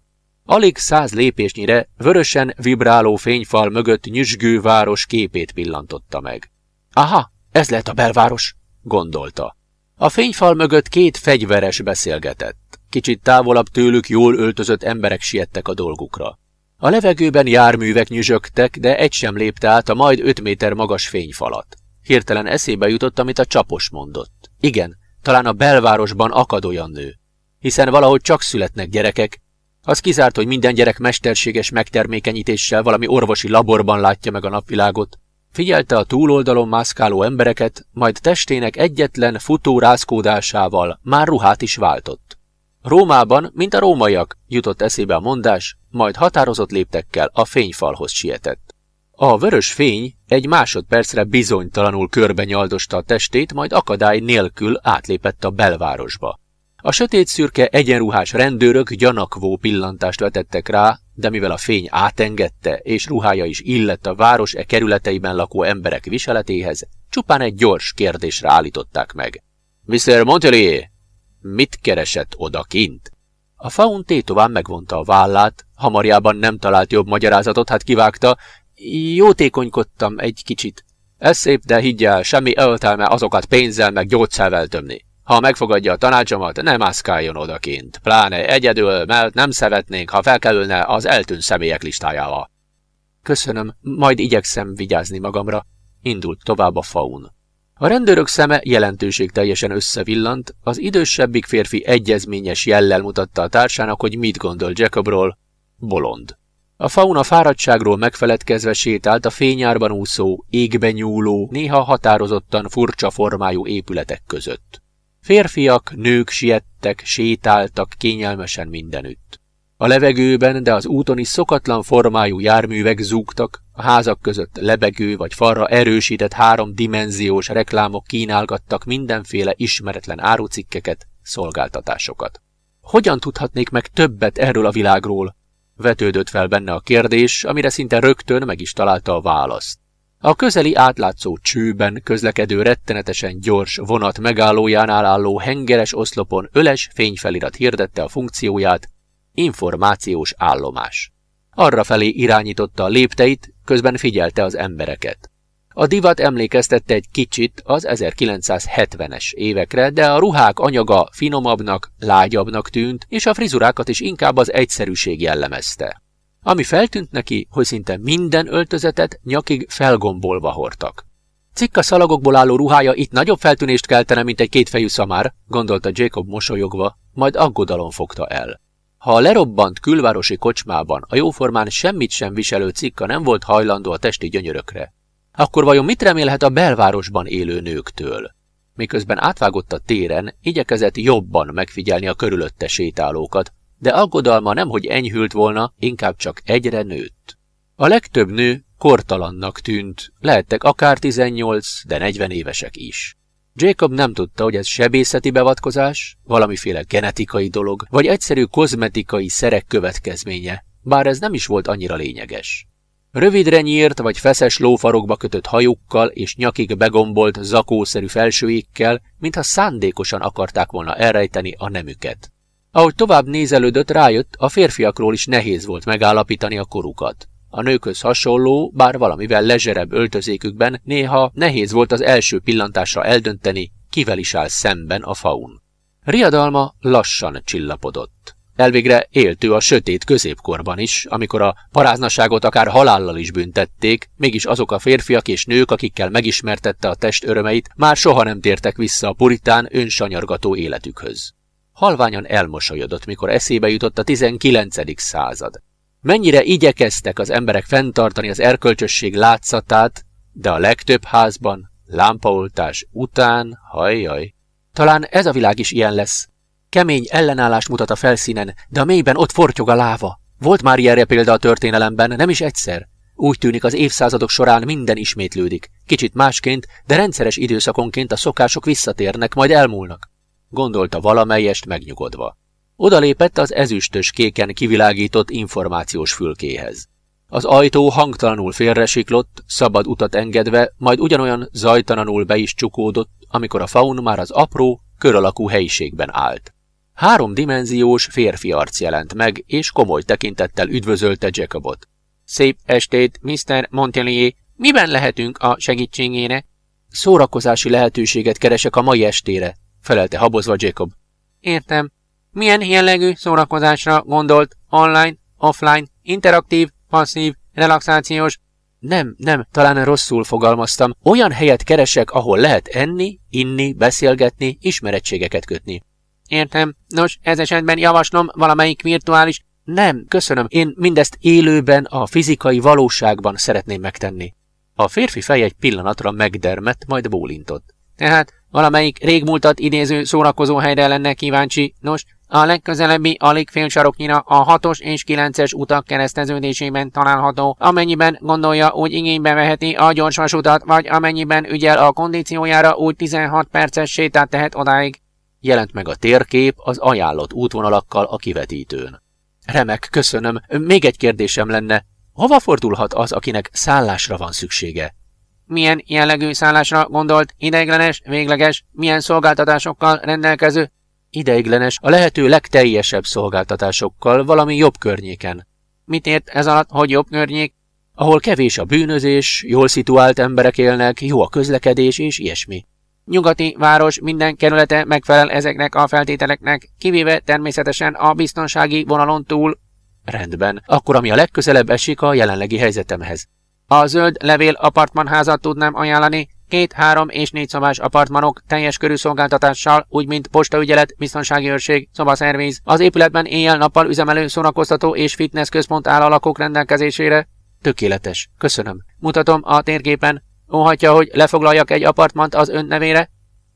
Alig száz lépésnyire vörösen vibráló fényfal mögött nyüzsgő város képét pillantotta meg. Aha, ez lehet a belváros, gondolta. A fényfal mögött két fegyveres beszélgetett. Kicsit távolabb tőlük jól öltözött emberek siettek a dolgukra. A levegőben járművek nyüzsögtek, de egy sem lépte át a majd öt méter magas fényfalat. Hirtelen eszébe jutott, amit a csapos mondott. Igen, talán a belvárosban akad olyan nő. Hiszen valahogy csak születnek gyerekek. Az kizárt, hogy minden gyerek mesterséges megtermékenyítéssel valami orvosi laborban látja meg a napvilágot. Figyelte a túloldalon mászkáló embereket, majd testének egyetlen futó rázkódásával már ruhát is váltott. Rómában, mint a rómaiak, jutott eszébe a mondás, majd határozott léptekkel a fényfalhoz sietett. A vörös fény egy másodpercre bizonytalanul körbe nyaldosta a testét, majd akadály nélkül átlépett a belvárosba. A sötét szürke egyenruhás rendőrök gyanakvó pillantást vetettek rá, de mivel a fény átengedte, és ruhája is illett a város e kerületeiben lakó emberek viseletéhez, csupán egy gyors kérdésre állították meg. Mr. Montelier, mit keresett odakint? A faun tétován megvonta a vállát, hamarjában nem talált jobb magyarázatot, hát kivágta, jótékonykodtam egy kicsit. Ez szép, de higgyel, semmi öltelme azokat pénzzel meg gyógyszervel tömni. Ha megfogadja a tanácsomat, nem mászkáljon odakint. Pláne egyedül, mert nem szeretnénk, ha felkerülne az eltűnt személyek listájába. Köszönöm, majd igyekszem vigyázni magamra. Indult tovább a faun. A rendőrök szeme jelentőség teljesen összevillant, az idősebbik férfi egyezményes jellel mutatta a társának, hogy mit gondol Jacobról. Bolond. A fauna fáradtságról megfeledkezve sétált a fényárban úszó, égben nyúló, néha határozottan furcsa formájú épületek között. Férfiak, nők siettek, sétáltak kényelmesen mindenütt. A levegőben, de az úton is szokatlan formájú járművek zúgtak, a házak között lebegő vagy falra erősített háromdimenziós reklámok kínálgattak mindenféle ismeretlen árucikkeket, szolgáltatásokat. Hogyan tudhatnék meg többet erről a világról? Vetődött fel benne a kérdés, amire szinte rögtön meg is találta a választ. A közeli átlátszó csőben közlekedő rettenetesen gyors vonat megállójánál álló hengeres oszlopon öles fényfelirat hirdette a funkcióját, információs állomás. Arra felé irányította a lépteit, közben figyelte az embereket. A divat emlékeztette egy kicsit az 1970-es évekre, de a ruhák anyaga finomabbnak, lágyabbnak tűnt, és a frizurákat is inkább az egyszerűség jellemezte. Ami feltűnt neki, hogy szinte minden öltözetet nyakig felgombolva hordtak. Cikka szalagokból álló ruhája itt nagyobb feltűnést keltene, mint egy kétfejű szamár, gondolta Jacob mosolyogva, majd aggodalom fogta el. Ha a lerobbant külvárosi kocsmában a jóformán semmit sem viselő cikka nem volt hajlandó a testi gyönyörökre, akkor vajon mit remélhet a belvárosban élő nőktől? Miközben átvágott a téren, igyekezett jobban megfigyelni a körülötte sétálókat, de aggodalma nemhogy enyhült volna, inkább csak egyre nőtt. A legtöbb nő kortalannak tűnt, lehettek akár 18, de 40 évesek is. Jacob nem tudta, hogy ez sebészeti beavatkozás, valamiféle genetikai dolog, vagy egyszerű kozmetikai szerek következménye, bár ez nem is volt annyira lényeges. Rövidre nyírt vagy feszes lófarokba kötött hajukkal és nyakig begombolt zakószerű felsőékkel, mintha szándékosan akarták volna elrejteni a nemüket. Ahogy tovább nézelődött, rájött, a férfiakról is nehéz volt megállapítani a korukat. A nőköz hasonló, bár valamivel lezserebb öltözékükben néha nehéz volt az első pillantásra eldönteni, kivel is áll szemben a faun. Riadalma lassan csillapodott. Elvégre éltő a sötét középkorban is, amikor a paráznaságot akár halállal is büntették, mégis azok a férfiak és nők, akikkel megismertette a test örömeit, már soha nem tértek vissza a puritán önsanyargató életükhöz. Halványan elmosolyodott, mikor eszébe jutott a 19. század. Mennyire igyekeztek az emberek fenntartani az erkölcsösség látszatát, de a legtöbb házban, lámpaoltás után, hajjaj. Talán ez a világ is ilyen lesz. Kemény ellenállást mutat a felszínen, de a mélyben ott fortyog a láva. Volt már ilyenre példa a történelemben, nem is egyszer. Úgy tűnik az évszázadok során minden ismétlődik. Kicsit másként, de rendszeres időszakonként a szokások visszatérnek, majd elmúlnak. Gondolta valamelyest megnyugodva. Odalépett az ezüstös kéken kivilágított információs fülkéhez. Az ajtó hangtalanul félresiklott, szabad utat engedve, majd ugyanolyan zajtalanul be is csukódott, amikor a faun már az apró, kör alakú helyiségben állt. Háromdimenziós férfi arc jelent meg, és komoly tekintettel üdvözölte Jacobot. Szép estét, Mr. Montelier! Miben lehetünk a segítségére? Szórakozási lehetőséget keresek a mai estére, felelte habozva Jacob. Értem. Milyen jellegű szórakozásra gondolt? Online, offline, interaktív, passzív, relaxációs? Nem, nem, talán rosszul fogalmaztam. Olyan helyet keresek, ahol lehet enni, inni, beszélgetni, ismerettségeket kötni. Értem. Nos, ez esetben javaslom valamelyik virtuális... Nem, köszönöm, én mindezt élőben, a fizikai valóságban szeretném megtenni. A férfi fej egy pillanatra megdermett, majd bólintott. Tehát valamelyik régmúltat idéző szórakozó helyre lenne kíváncsi. Nos, A legközelebbi alig fél saroknyira a 6-os és 9-es utak kereszteződésében található, amennyiben gondolja úgy igénybe veheti a gyorsvasutat, vagy amennyiben ügyel a kondíciójára úgy 16 perces sétát tehet odáig. Jelent meg a térkép az ajánlott útvonalakkal a kivetítőn. Remek, köszönöm. Még egy kérdésem lenne. Hova fordulhat az, akinek szállásra van szüksége? Milyen jellegű szállásra gondolt, ideiglenes, végleges, milyen szolgáltatásokkal rendelkező? Ideiglenes, a lehető legteljesebb szolgáltatásokkal valami jobb környéken. Mit ért ez alatt, hogy jobb környék? Ahol kevés a bűnözés, jól szituált emberek élnek, jó a közlekedés és ilyesmi. Nyugati város minden kerülete megfelel ezeknek a feltételeknek, kivéve természetesen a biztonsági vonalon túl. Rendben, akkor ami a legközelebb esik a jelenlegi helyzetemhez. A zöld levél apartmanházat tudnám ajánlani, két, három és négy szobás apartmanok teljes körű szolgáltatással, úgy mint postaügyelet, biztonsági őrség, szobaszervíz. Az épületben éjjel-nappal üzemelő szórakoztató és fitness központ áll a lakók rendelkezésére. Tökéletes, köszönöm. Mutatom a térképen. Óhatja, hogy lefoglaljak egy apartmant az ön nevére?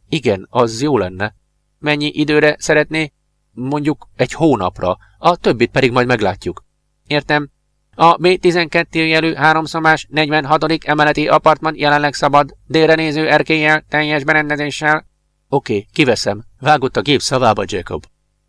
Igen, az jó lenne. Mennyi időre szeretné? Mondjuk egy hónapra, a többit pedig majd meglátjuk. Értem. A B12 jelű háromszobás 46. emeleti apartman jelenleg szabad, délre néző erkélyel, teljes berendezéssel. Oké, okay, kiveszem. Vágott a gép szavába Jacob.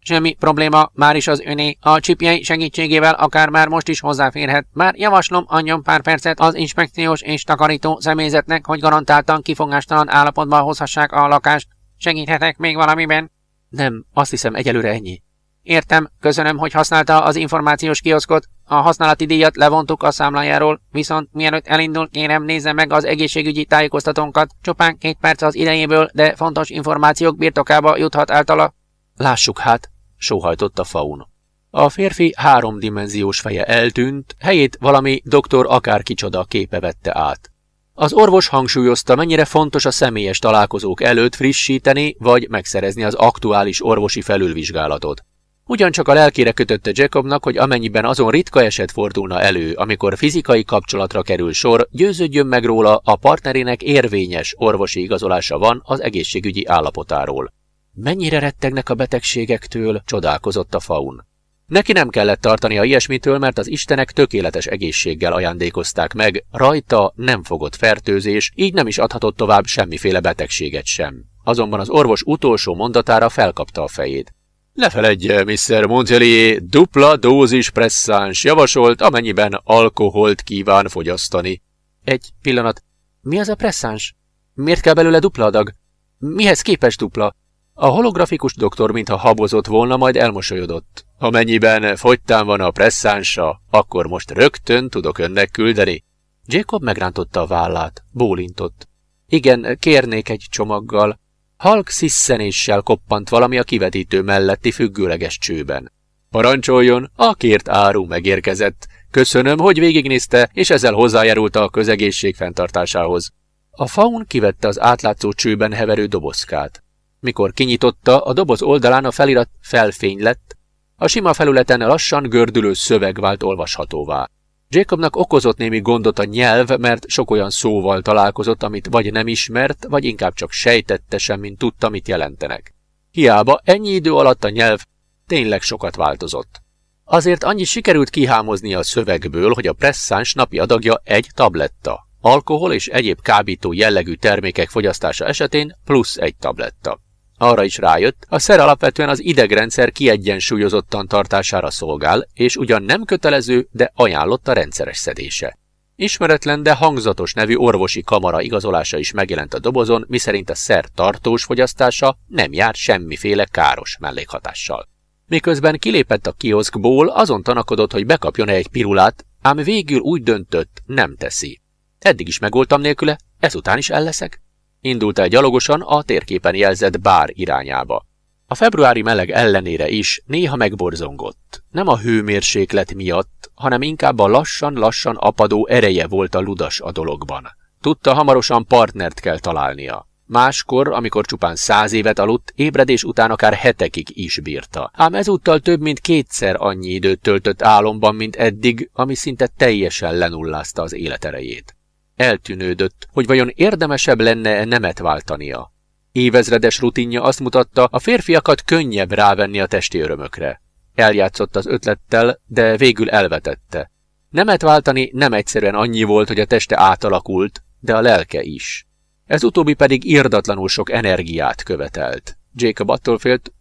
Semmi probléma, már is az öné. A csipjei segítségével akár már most is hozzáférhet. Már javaslom, adjon pár percet az inspekciós és takarító személyzetnek, hogy garantáltan kifogástalan állapotban hozhassák a lakást. Segíthetek még valamiben? Nem, azt hiszem egyelőre ennyi. Értem, köszönöm, hogy használta az információs kioszkot. A használati díjat levontuk a számlájáról, viszont mielőtt elindul, kérem nézze meg az egészségügyi tájékoztatónkat. Csupán két perc az idejéből, de fontos információk birtokába juthat általa. Lássuk hát, sóhajtott faun. A férfi háromdimenziós feje eltűnt, helyét valami doktor akár kicsoda képe vette át. Az orvos hangsúlyozta, mennyire fontos a személyes találkozók előtt frissíteni vagy megszerezni az aktuális orvosi felülvizsgálatot. Ugyancsak a lelkére kötötte Jacobnak, hogy amennyiben azon ritka eset fordulna elő, amikor fizikai kapcsolatra kerül sor, győződjön meg róla, a partnerének érvényes orvosi igazolása van az egészségügyi állapotáról. Mennyire rettegnek a betegségektől, csodálkozott a faun. Neki nem kellett tartania ilyesmitől, mert az istenek tökéletes egészséggel ajándékozták meg, rajta nem fogott fertőzés, így nem is adhatott tovább semmiféle betegséget sem. Azonban az orvos utolsó mondatára felkapta a fejét. Ne feledje, Mr. Montelier, dupla dózis presszáns javasolt, amennyiben alkoholt kíván fogyasztani. Egy pillanat. Mi az a presszáns? Miért kell belőle dupla adag? Mihez képes dupla? A holografikus doktor mintha habozott volna, majd elmosolyodott. Amennyiben fogytán van a presszánsa, akkor most rögtön tudok önnek küldeni. Jacob megrántotta a vállát, bólintott. Igen, kérnék egy csomaggal. Halk sziszenéssel koppant valami a kivetítő melletti függőleges csőben. Parancsoljon, a kért áru megérkezett. Köszönöm, hogy végignézte, és ezzel hozzájárult a közegészség fenntartásához. A faun kivette az átlátszó csőben heverő dobozkát. Mikor kinyitotta, a doboz oldalán a felirat felfény lett, a sima felületen lassan gördülő szöveg vált olvashatóvá. Jacobnak okozott némi gondot a nyelv, mert sok olyan szóval találkozott, amit vagy nem ismert, vagy inkább csak sejtette sem, mint tudta, mit jelentenek. Hiába ennyi idő alatt a nyelv tényleg sokat változott. Azért annyi sikerült kihámozni a szövegből, hogy a presszáns napi adagja egy tabletta. Alkohol és egyéb kábító jellegű termékek fogyasztása esetén plusz egy tabletta. Arra is rájött, a szer alapvetően az idegrendszer kiegyensúlyozottan tartására szolgál, és ugyan nem kötelező, de ajánlott a rendszeres szedése. Ismeretlen, de hangzatos nevű orvosi kamara igazolása is megjelent a dobozon, miszerint a szer tartós fogyasztása nem jár semmiféle káros mellékhatással. Miközben kilépett a kioszkból, azon tanakodott, hogy bekapjon -e egy pirulát, ám végül úgy döntött, nem teszi. Eddig is megoldtam nélküle, ezután is elleszek. Indult el gyalogosan a térképen jelzett bár irányába. A februári meleg ellenére is néha megborzongott. Nem a hőmérséklet miatt, hanem inkább a lassan-lassan apadó ereje volt a ludas a dologban. Tudta, hamarosan partnert kell találnia. Máskor, amikor csupán száz évet aludt, ébredés után akár hetekig is bírta. Ám ezúttal több mint kétszer annyi időt töltött álomban, mint eddig, ami szinte teljesen lenullázta az életerejét. Eltűnődött, hogy vajon érdemesebb lenne nemet váltania. Évezredes rutinja azt mutatta, a férfiakat könnyebb rávenni a testi örömökre. Eljátszott az ötlettel, de végül elvetette. Nemet váltani nem egyszerűen annyi volt, hogy a teste átalakult, de a lelke is. Ez utóbbi pedig irdatlanul sok energiát követelt. Jacob attól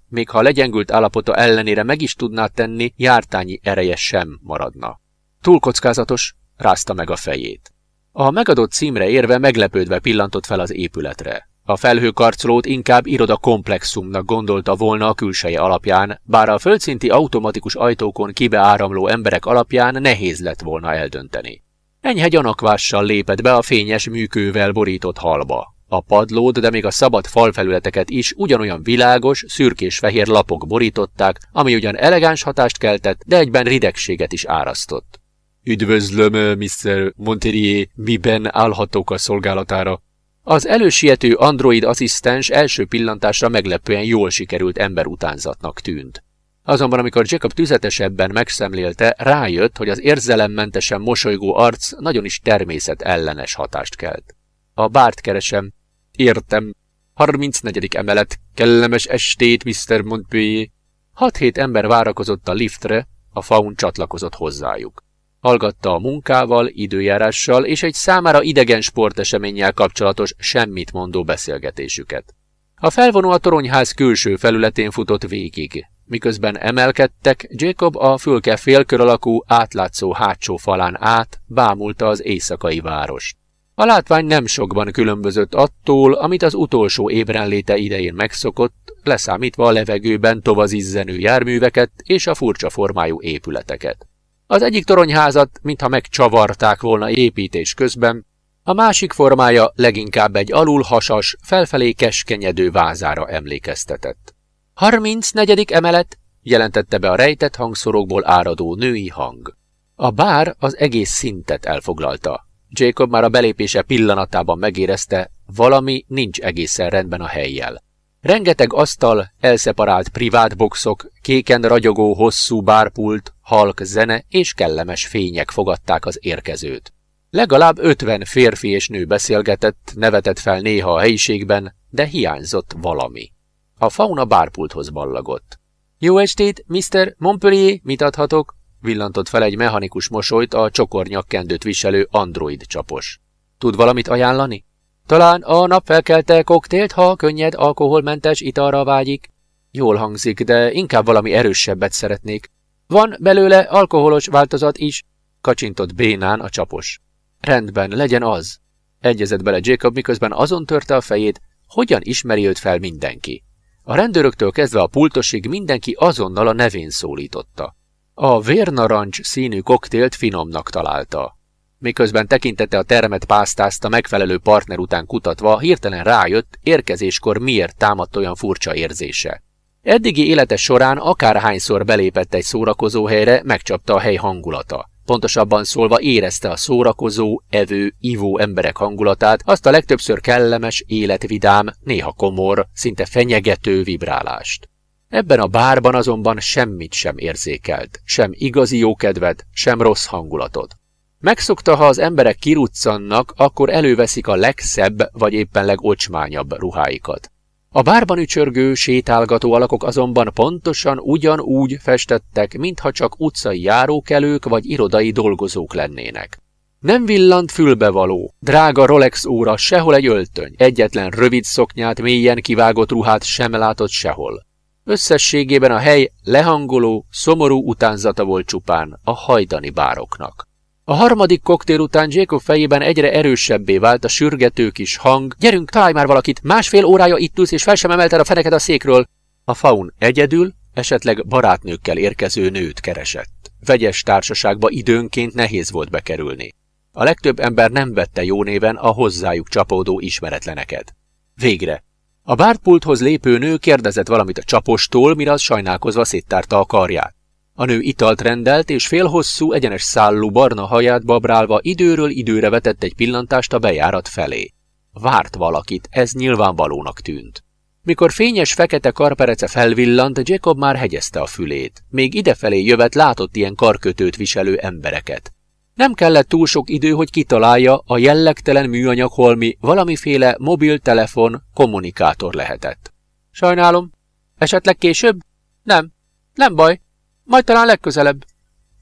még ha a legyengült állapota ellenére meg is tudná tenni, jártányi ereje sem maradna. Túl kockázatos, rázta meg a fejét. A megadott címre érve meglepődve pillantott fel az épületre. A felhőkarcolót inkább iroda komplexumnak gondolta volna a külseje alapján, bár a földszinti automatikus ajtókon kibeáramló emberek alapján nehéz lett volna eldönteni. Enyhe gyanakvással lépett be a fényes műkővel borított halba. A padlót, de még a szabad falfelületeket is ugyanolyan világos, szürkés-fehér lapok borították, ami ugyan elegáns hatást keltett, de egyben ridegséget is árasztott. Üdvözlöm, Mr. Monterier, miben állhatok a szolgálatára? Az elősiető android asszisztens első pillantásra meglepően jól sikerült emberutánzatnak tűnt. Azonban amikor Jacob tüzetesebben megszemlélte, rájött, hogy az érzelemmentesen mosolygó arc nagyon is természet ellenes hatást kelt. A bárt keresem. Értem. 34. emelet. Kellemes estét, Mr. Montpellier. Hat-hét ember várakozott a liftre, a faun csatlakozott hozzájuk. Hallgatta a munkával, időjárással és egy számára idegen sporteseménnyel kapcsolatos semmit mondó beszélgetésüket. A felvonó a toronyház külső felületén futott végig. Miközben emelkedtek, Jacob a fülke félkör alakú, átlátszó hátsó falán át bámulta az éjszakai várost. A látvány nem sokban különbözött attól, amit az utolsó ébrenléte idején megszokott, leszámítva a levegőben tovazizzenő járműveket és a furcsa formájú épületeket. Az egyik toronyházat, mintha megcsavarták volna építés közben, a másik formája leginkább egy alulhasas, felfelé keskenyedő vázára emlékeztetett. 34. emelet, jelentette be a rejtett hangszorokból áradó női hang. A bár az egész szintet elfoglalta. Jacob már a belépése pillanatában megérezte, valami nincs egészen rendben a helyjel. Rengeteg asztal, elszeparált privát boxok, kéken ragyogó hosszú bárpult, halk zene és kellemes fények fogadták az érkezőt. Legalább ötven férfi és nő beszélgetett, nevetett fel néha a helyiségben, de hiányzott valami. A fauna bárpulthoz ballagott. Jó estét, Mr. Montpellier, mit adhatok? villantott fel egy mechanikus mosolyt a csokornyakkendőt viselő android csapos. Tud valamit ajánlani? Talán a napfelkelte koktélt, ha könnyed, alkoholmentes italra vágyik. Jól hangzik, de inkább valami erősebbet szeretnék. Van belőle alkoholos változat is, kacsintott bénán a csapos. Rendben, legyen az. Egyezett bele Jacob, miközben azon törte a fejét, hogyan ismeri őt fel mindenki. A rendőröktől kezdve a pultosig mindenki azonnal a nevén szólította. A vérnarancs színű koktélt finomnak találta. Miközben tekintete a termet pásztázta megfelelő partner után kutatva, hirtelen rájött, érkezéskor miért támadt olyan furcsa érzése. Eddigi élete során akárhányszor belépett egy szórakozó helyre, megcsapta a hely hangulata. Pontosabban szólva érezte a szórakozó, evő, ivó emberek hangulatát, azt a legtöbbször kellemes, életvidám, néha komor, szinte fenyegető vibrálást. Ebben a bárban azonban semmit sem érzékelt, sem igazi jókedvet, sem rossz hangulatot. Megszokta, ha az emberek kiruccannak, akkor előveszik a legszebb vagy éppen legocsmányabb ruháikat. A bárban ücsörgő, sétálgató alakok azonban pontosan ugyanúgy festettek, mintha csak utcai járókelők vagy irodai dolgozók lennének. Nem villant fülbevaló, drága Rolex óra, sehol egy öltöny, egyetlen rövid szoknyát, mélyen kivágott ruhát sem látott sehol. Összességében a hely lehangoló, szomorú utánzata volt csupán a hajdani bároknak. A harmadik koktél után Jacob fejében egyre erősebbé vált a sürgető kis hang. Gyerünk, találj már valakit, másfél órája itt ülsz, és fel sem emelted a feneket a székről. A faun egyedül, esetleg barátnőkkel érkező nőt keresett. Vegyes társaságba időnként nehéz volt bekerülni. A legtöbb ember nem vette jó néven a hozzájuk csapódó ismeretleneket. Végre. A bárpulthoz lépő nő kérdezett valamit a csapostól, mire az sajnálkozva széttárta a karját. A nő italt rendelt, és félhosszú, egyenes szállú barna haját babrálva időről időre vetett egy pillantást a bejárat felé. Várt valakit, ez nyilvánvalónak tűnt. Mikor fényes fekete karperece felvillant, Jacob már hegyezte a fülét. Még idefelé jövet látott ilyen karkötőt viselő embereket. Nem kellett túl sok idő, hogy kitalálja, a jellegtelen műanyag holmi valamiféle mobiltelefon kommunikátor lehetett. Sajnálom. Esetleg később? Nem. Nem baj. Majd talán legközelebb.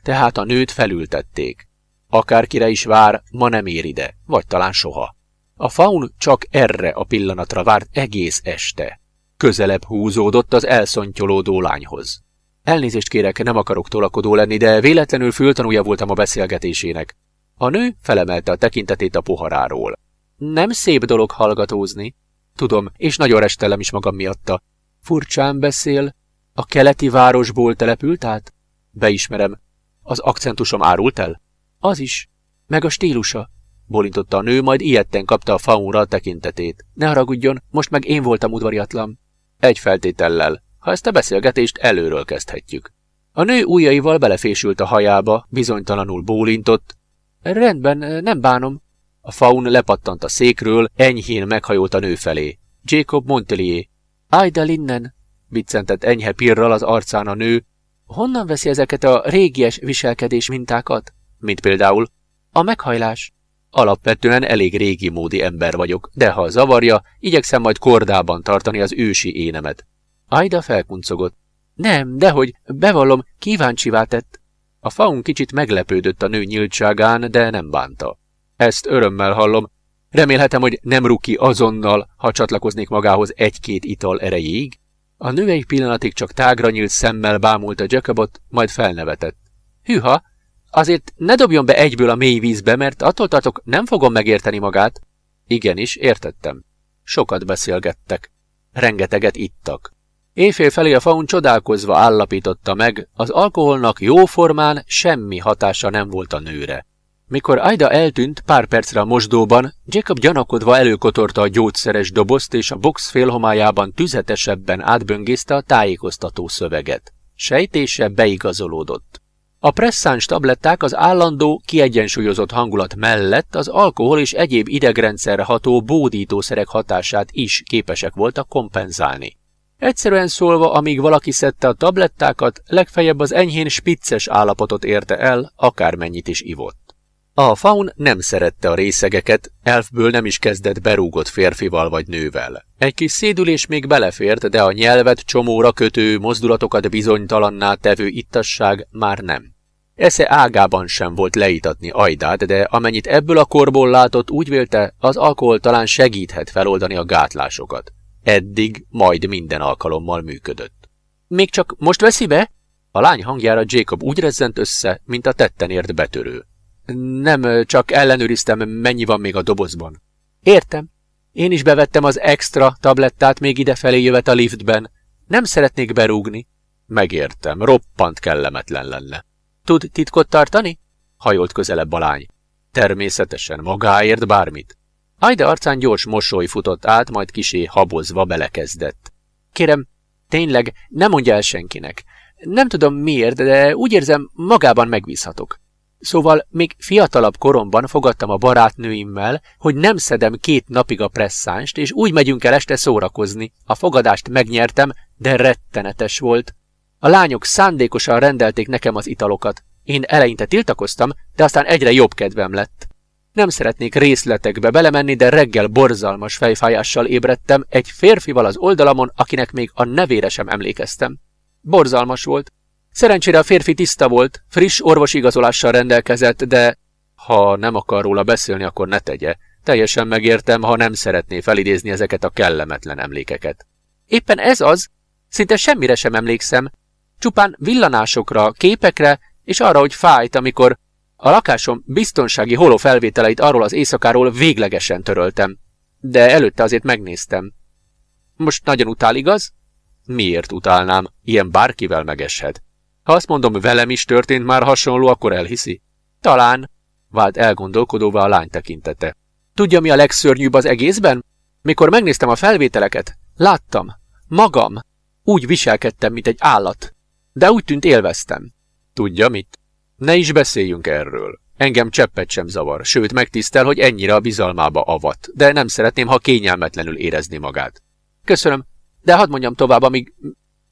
Tehát a nőt felültették. Akárkire is vár, ma nem ér ide, vagy talán soha. A faun csak erre a pillanatra várt egész este. Közelebb húzódott az elszontyolódó lányhoz. Elnézést kérek, nem akarok tolakodó lenni, de véletlenül fültanúja voltam a beszélgetésének. A nő felemelte a tekintetét a poharáról. Nem szép dolog hallgatózni. Tudom, és nagyon restelem is magam miatta. Furcsán beszél. A keleti városból települt át? Beismerem. Az akcentusom árult el? Az is. Meg a stílusa. Bolintotta a nő, majd ilyetten kapta a faunra a tekintetét. Ne haragudjon, most meg én voltam udvariatlan. Egy feltétellel, ha ezt a beszélgetést előről kezdhetjük. A nő ujjaival belefésült a hajába, bizonytalanul bólintott. Rendben, nem bánom. A faun lepattant a székről, enyhén meghajolt a nő felé. Jacob Montelier. Aida Linnen, biccentett enyhe pirral az arcán a nő. Honnan veszi ezeket a régies viselkedés mintákat? Mint például a meghajlás. Alapvetően elég régi módi ember vagyok, de ha zavarja, igyekszem majd kordában tartani az ősi énemet. Aida felkuncogott. Nem, dehogy, bevallom, kíváncsivá tett. A faun kicsit meglepődött a nő nyíltságán, de nem bánta. Ezt örömmel hallom. Remélhetem, hogy nem ruki azonnal, ha csatlakoznék magához egy-két ital erejéig. A nő egy pillanatig csak tágra nyílt szemmel bámulta Jacobot, majd felnevetett. Hűha, azért ne dobjon be egyből a mély vízbe, mert attól tartok, nem fogom megérteni magát. Igenis, értettem. Sokat beszélgettek. Rengeteget ittak. Éjfél felé a faun csodálkozva állapította meg, az alkoholnak jóformán semmi hatása nem volt a nőre. Mikor Aida eltűnt pár percre a mosdóban, Jacob gyanakodva előkotorta a gyógyszeres dobozt, és a box félhomájában tüzetesebben átböngészte a tájékoztató szöveget. Sejtése beigazolódott. A presszáns tabletták az állandó, kiegyensúlyozott hangulat mellett az alkohol és egyéb idegrendszerre ható bódítószerek hatását is képesek voltak kompenzálni. Egyszerűen szólva, amíg valaki szedte a tablettákat, legfeljebb az enyhén spicces állapotot érte el, akármennyit is ivott. A faun nem szerette a részegeket, elfből nem is kezdett berúgott férfival vagy nővel. Egy kis szédülés még belefért, de a nyelvet csomóra kötő, mozdulatokat bizonytalanná tevő ittasság már nem. Esze ágában sem volt leítatni Ajdát, de amennyit ebből a korból látott, úgy vélte, az alkohol talán segíthet feloldani a gátlásokat. Eddig majd minden alkalommal működött. Még csak most veszi be? A lány hangjára Jacob úgy rezzent össze, mint a tetten ért betörő. Nem, csak ellenőriztem, mennyi van még a dobozban. Értem. Én is bevettem az extra tablettát még idefelé jövet a liftben. Nem szeretnék berúgni. Megértem, roppant kellemetlen lenne. Tud titkot tartani? Hajolt közelebb a lány. Természetesen, magáért bármit. Ajda arcán gyors mosoly futott át, majd kisé habozva belekezdett. Kérem, tényleg, nem mondja el senkinek. Nem tudom miért, de úgy érzem, magában megbízhatok. Szóval még fiatalabb koromban fogadtam a barátnőimmel, hogy nem szedem két napig a presszánst, és úgy megyünk el este szórakozni. A fogadást megnyertem, de rettenetes volt. A lányok szándékosan rendelték nekem az italokat. Én eleinte tiltakoztam, de aztán egyre jobb kedvem lett. Nem szeretnék részletekbe belemenni, de reggel borzalmas fejfájással ébredtem egy férfival az oldalamon, akinek még a nevére sem emlékeztem. Borzalmas volt. Szerencsére a férfi tiszta volt, friss orvosigazolással rendelkezett, de ha nem akar róla beszélni, akkor ne tegye. Teljesen megértem, ha nem szeretné felidézni ezeket a kellemetlen emlékeket. Éppen ez az, szinte semmire sem emlékszem, csupán villanásokra, képekre, és arra, hogy fájt, amikor a lakásom biztonsági holó felvételeit arról az éjszakáról véglegesen töröltem, de előtte azért megnéztem. Most nagyon utál, igaz? Miért utálnám? Ilyen bárkivel megeshet. Ha azt mondom, velem is történt már hasonló, akkor elhiszi? Talán, vált elgondolkodóvá a lány tekintete. Tudja, mi a legszörnyűbb az egészben? Mikor megnéztem a felvételeket, láttam, magam, úgy viselkedtem, mint egy állat, de úgy tűnt élveztem. Tudja mit? Ne is beszéljünk erről. Engem cseppet sem zavar, sőt megtisztel, hogy ennyire a bizalmába avat, de nem szeretném, ha kényelmetlenül érezni magát. Köszönöm, de hadd mondjam tovább, amíg,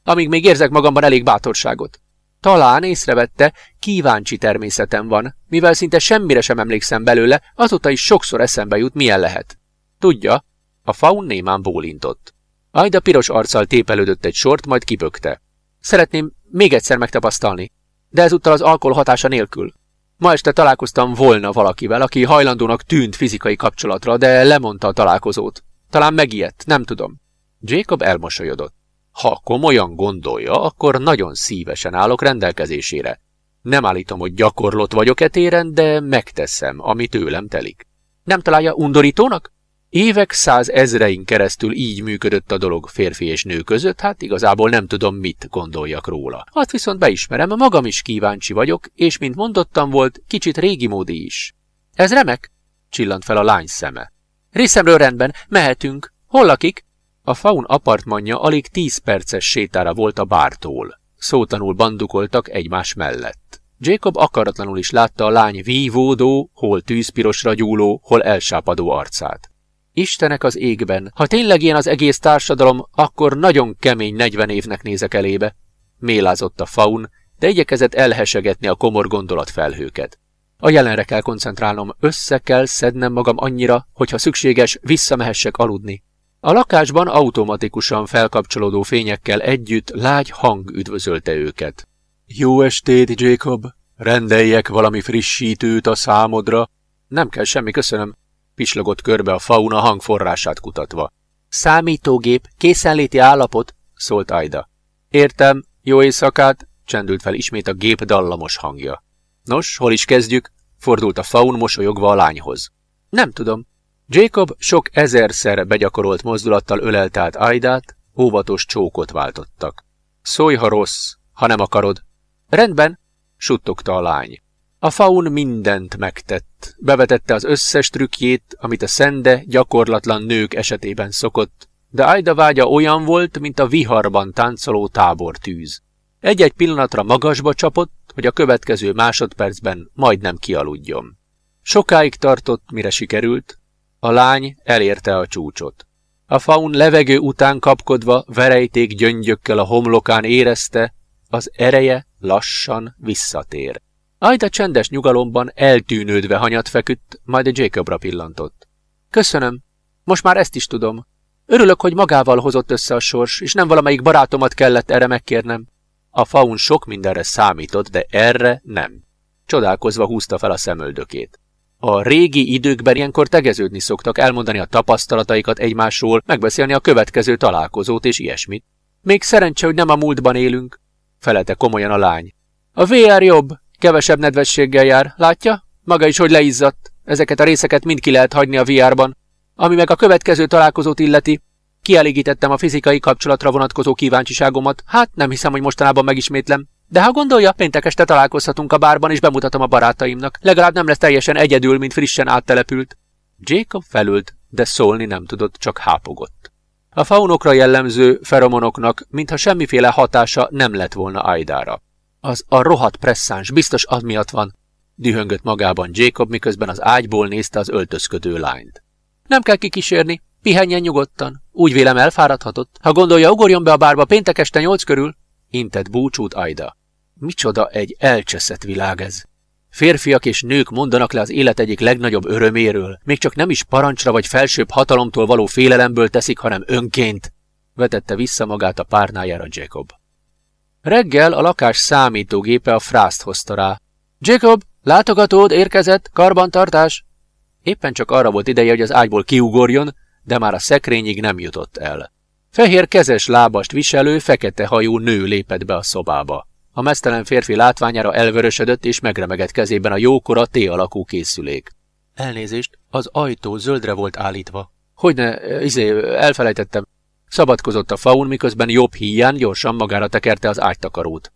amíg még érzek magamban elég bátorságot. Talán észrevette, kíváncsi természetem van, mivel szinte semmire sem emlékszem belőle, azóta is sokszor eszembe jut, milyen lehet. Tudja, a faun némán bólintott. Ajda piros arccal tépelődött egy sort, majd kibökte. Szeretném még egyszer megtapasztalni, de ezúttal az alkohol hatása nélkül. Ma este találkoztam volna valakivel, aki hajlandónak tűnt fizikai kapcsolatra, de lemondta a találkozót. Talán megijedt, nem tudom. Jacob elmosolyodott. Ha komolyan gondolja, akkor nagyon szívesen állok rendelkezésére. Nem állítom, hogy gyakorlott vagyok etéren, de megteszem, ami tőlem telik. Nem találja undorítónak? Évek százezrein keresztül így működött a dolog férfi és nő között, hát igazából nem tudom, mit gondoljak róla. Azt viszont beismerem, magam is kíváncsi vagyok, és mint mondottam volt, kicsit régi módi is. Ez remek? csillant fel a lány szeme. Részemről rendben, mehetünk. Hol lakik? A faun apartmanja alig tíz perces sétára volt a bártól. Szótanul bandukoltak egymás mellett. Jacob akaratlanul is látta a lány vívódó, hol tűzpirosra gyúló, hol elsápadó arcát. Istenek az égben, ha tényleg ilyen az egész társadalom, akkor nagyon kemény negyven évnek nézek elébe. Mélázott a faun, de igyekezett elhesegetni a komor gondolatfelhőket. A jelenre kell koncentrálnom, össze kell szednem magam annyira, hogyha szükséges, visszamehessek aludni. A lakásban automatikusan felkapcsolódó fényekkel együtt lágy hang üdvözölte őket. Jó estét, Jacob! Rendeljek valami frissítőt a számodra? Nem kell semmi, köszönöm pislogott körbe a fauna hangforrását kutatva. Számítógép, készenléti állapot, szólt Aida. Értem, jó éjszakát, csendült fel ismét a gép dallamos hangja. Nos, hol is kezdjük? Fordult a faun mosolyogva a lányhoz. Nem tudom. Jacob sok ezerszer begyakorolt mozdulattal ölelte át Aidát, óvatos csókot váltottak. Szólj, ha rossz, ha nem akarod. Rendben, suttogta a lány. A faun mindent megtett. Bevetette az összes trükkjét, amit a szende, gyakorlatlan nők esetében szokott, de Aida vágya olyan volt, mint a viharban táncoló tábortűz. Egy-egy pillanatra magasba csapott, hogy a következő másodpercben majdnem kialudjon. Sokáig tartott, mire sikerült. A lány elérte a csúcsot. A faun levegő után kapkodva verejték gyöngyökkel a homlokán érezte, az ereje lassan visszatér. Ajda csendes nyugalomban eltűnődve hanyat feküdt, majd a Jacobra pillantott. Köszönöm. Most már ezt is tudom. Örülök, hogy magával hozott össze a sors, és nem valamelyik barátomat kellett erre megkérnem. A faun sok mindenre számított, de erre nem. Csodálkozva húzta fel a szemöldökét. A régi időkben ilyenkor tegeződni szoktak, elmondani a tapasztalataikat egymásról, megbeszélni a következő találkozót és ilyesmit. Még szerencse, hogy nem a múltban élünk, felelte komolyan a lány. A VR jobb, Kevesebb nedvességgel jár, látja? Maga is, hogy leizzadt. Ezeket a részeket mind ki lehet hagyni a VR-ban. Ami meg a következő találkozót illeti, kielégítettem a fizikai kapcsolatra vonatkozó kíváncsiságomat, hát nem hiszem, hogy mostanában megismétlem. De ha gondolja, péntek este találkozhatunk a bárban, és bemutatom a barátaimnak. Legalább nem lesz teljesen egyedül, mint frissen áttelepült. Jacob felült, de szólni nem tudott, csak hápogott. A faunokra jellemző feromonoknak, mintha semmiféle hatása nem lett volna Aidára. Az a rohadt presszáns, biztos az miatt van, dühöngött magában Jacob, miközben az ágyból nézte az öltözködő lányt. Nem kell kikísérni, pihenjen nyugodtan. Úgy vélem elfáradhatott. Ha gondolja, ugorjon be a bárba péntek este nyolc körül. Intett búcsút Aida. Micsoda egy elcseszett világ ez. Férfiak és nők mondanak le az élet egyik legnagyobb öröméről, még csak nem is parancsra vagy felsőbb hatalomtól való félelemből teszik, hanem önként, vetette vissza magát a párnájára Jacob. Reggel a lakás számítógépe a frászt hozta rá. Jacob, látogatód érkezett, karbantartás! Éppen csak arra volt ideje, hogy az ágyból kiugorjon, de már a szekrényig nem jutott el. Fehér kezes lábast viselő, fekete hajú nő lépett be a szobába. A mesztelen férfi látványára elvörösödött és megremegett kezében a jókora T-alakú készülék. Elnézést, az ajtó zöldre volt állítva. Hogyne, izé, elfelejtettem. Szabadkozott a faun, miközben jobb híján gyorsan magára tekerte az ágytakarót.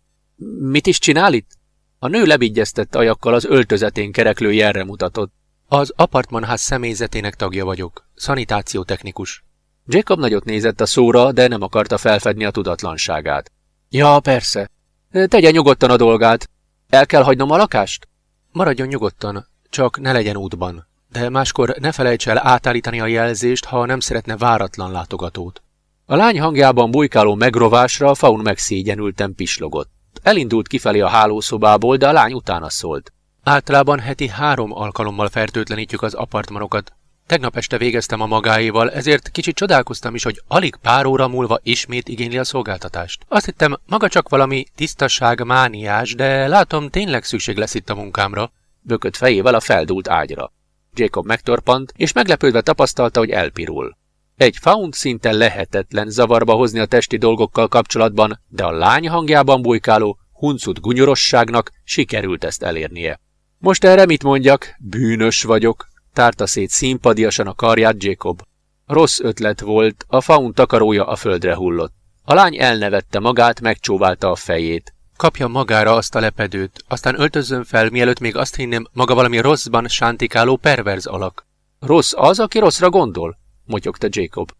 Mit is csinál itt? A nő lebigyeztett ajakkal az öltözetén kereklő jelre mutatott. Az apartmanház személyzetének tagja vagyok, szanitációtechnikus. Jacob nagyot nézett a szóra, de nem akarta felfedni a tudatlanságát. Ja, persze. Tegye nyugodtan a dolgát. El kell hagynom a lakást? Maradjon nyugodtan, csak ne legyen útban. De máskor ne felejts el átállítani a jelzést, ha nem szeretne váratlan látogatót. A lány hangjában bujkáló megrovásra faun megszégyenülten pislogott. elindult kifelé a hálószobából, de a lány utána szólt. Általában heti három alkalommal fertőtlenítjük az apartmanokat. Tegnap este végeztem a magáéval, ezért kicsit csodálkoztam is, hogy alig pár óra múlva ismét igényli a szolgáltatást. Azt hittem, maga csak valami tisztaság mániás, de látom, tényleg szükség lesz itt a munkámra. Bökött fejével a feldúlt ágyra. Jacob megtorpant, és meglepődve tapasztalta, hogy elpirul. Egy found szinte lehetetlen zavarba hozni a testi dolgokkal kapcsolatban, de a lány hangjában bujkáló, huncut gunyorosságnak sikerült ezt elérnie. Most erre mit mondjak? Bűnös vagyok, tárta szét színpadiasan a karját Jacob. Rossz ötlet volt, a faun takarója a földre hullott. A lány elnevette magát, megcsóválta a fejét. Kapja magára azt a lepedőt, aztán öltözzön fel, mielőtt még azt hinném, maga valami rosszban sántikáló perverz alak. Rossz az, aki rosszra gondol? motyogta Jacob.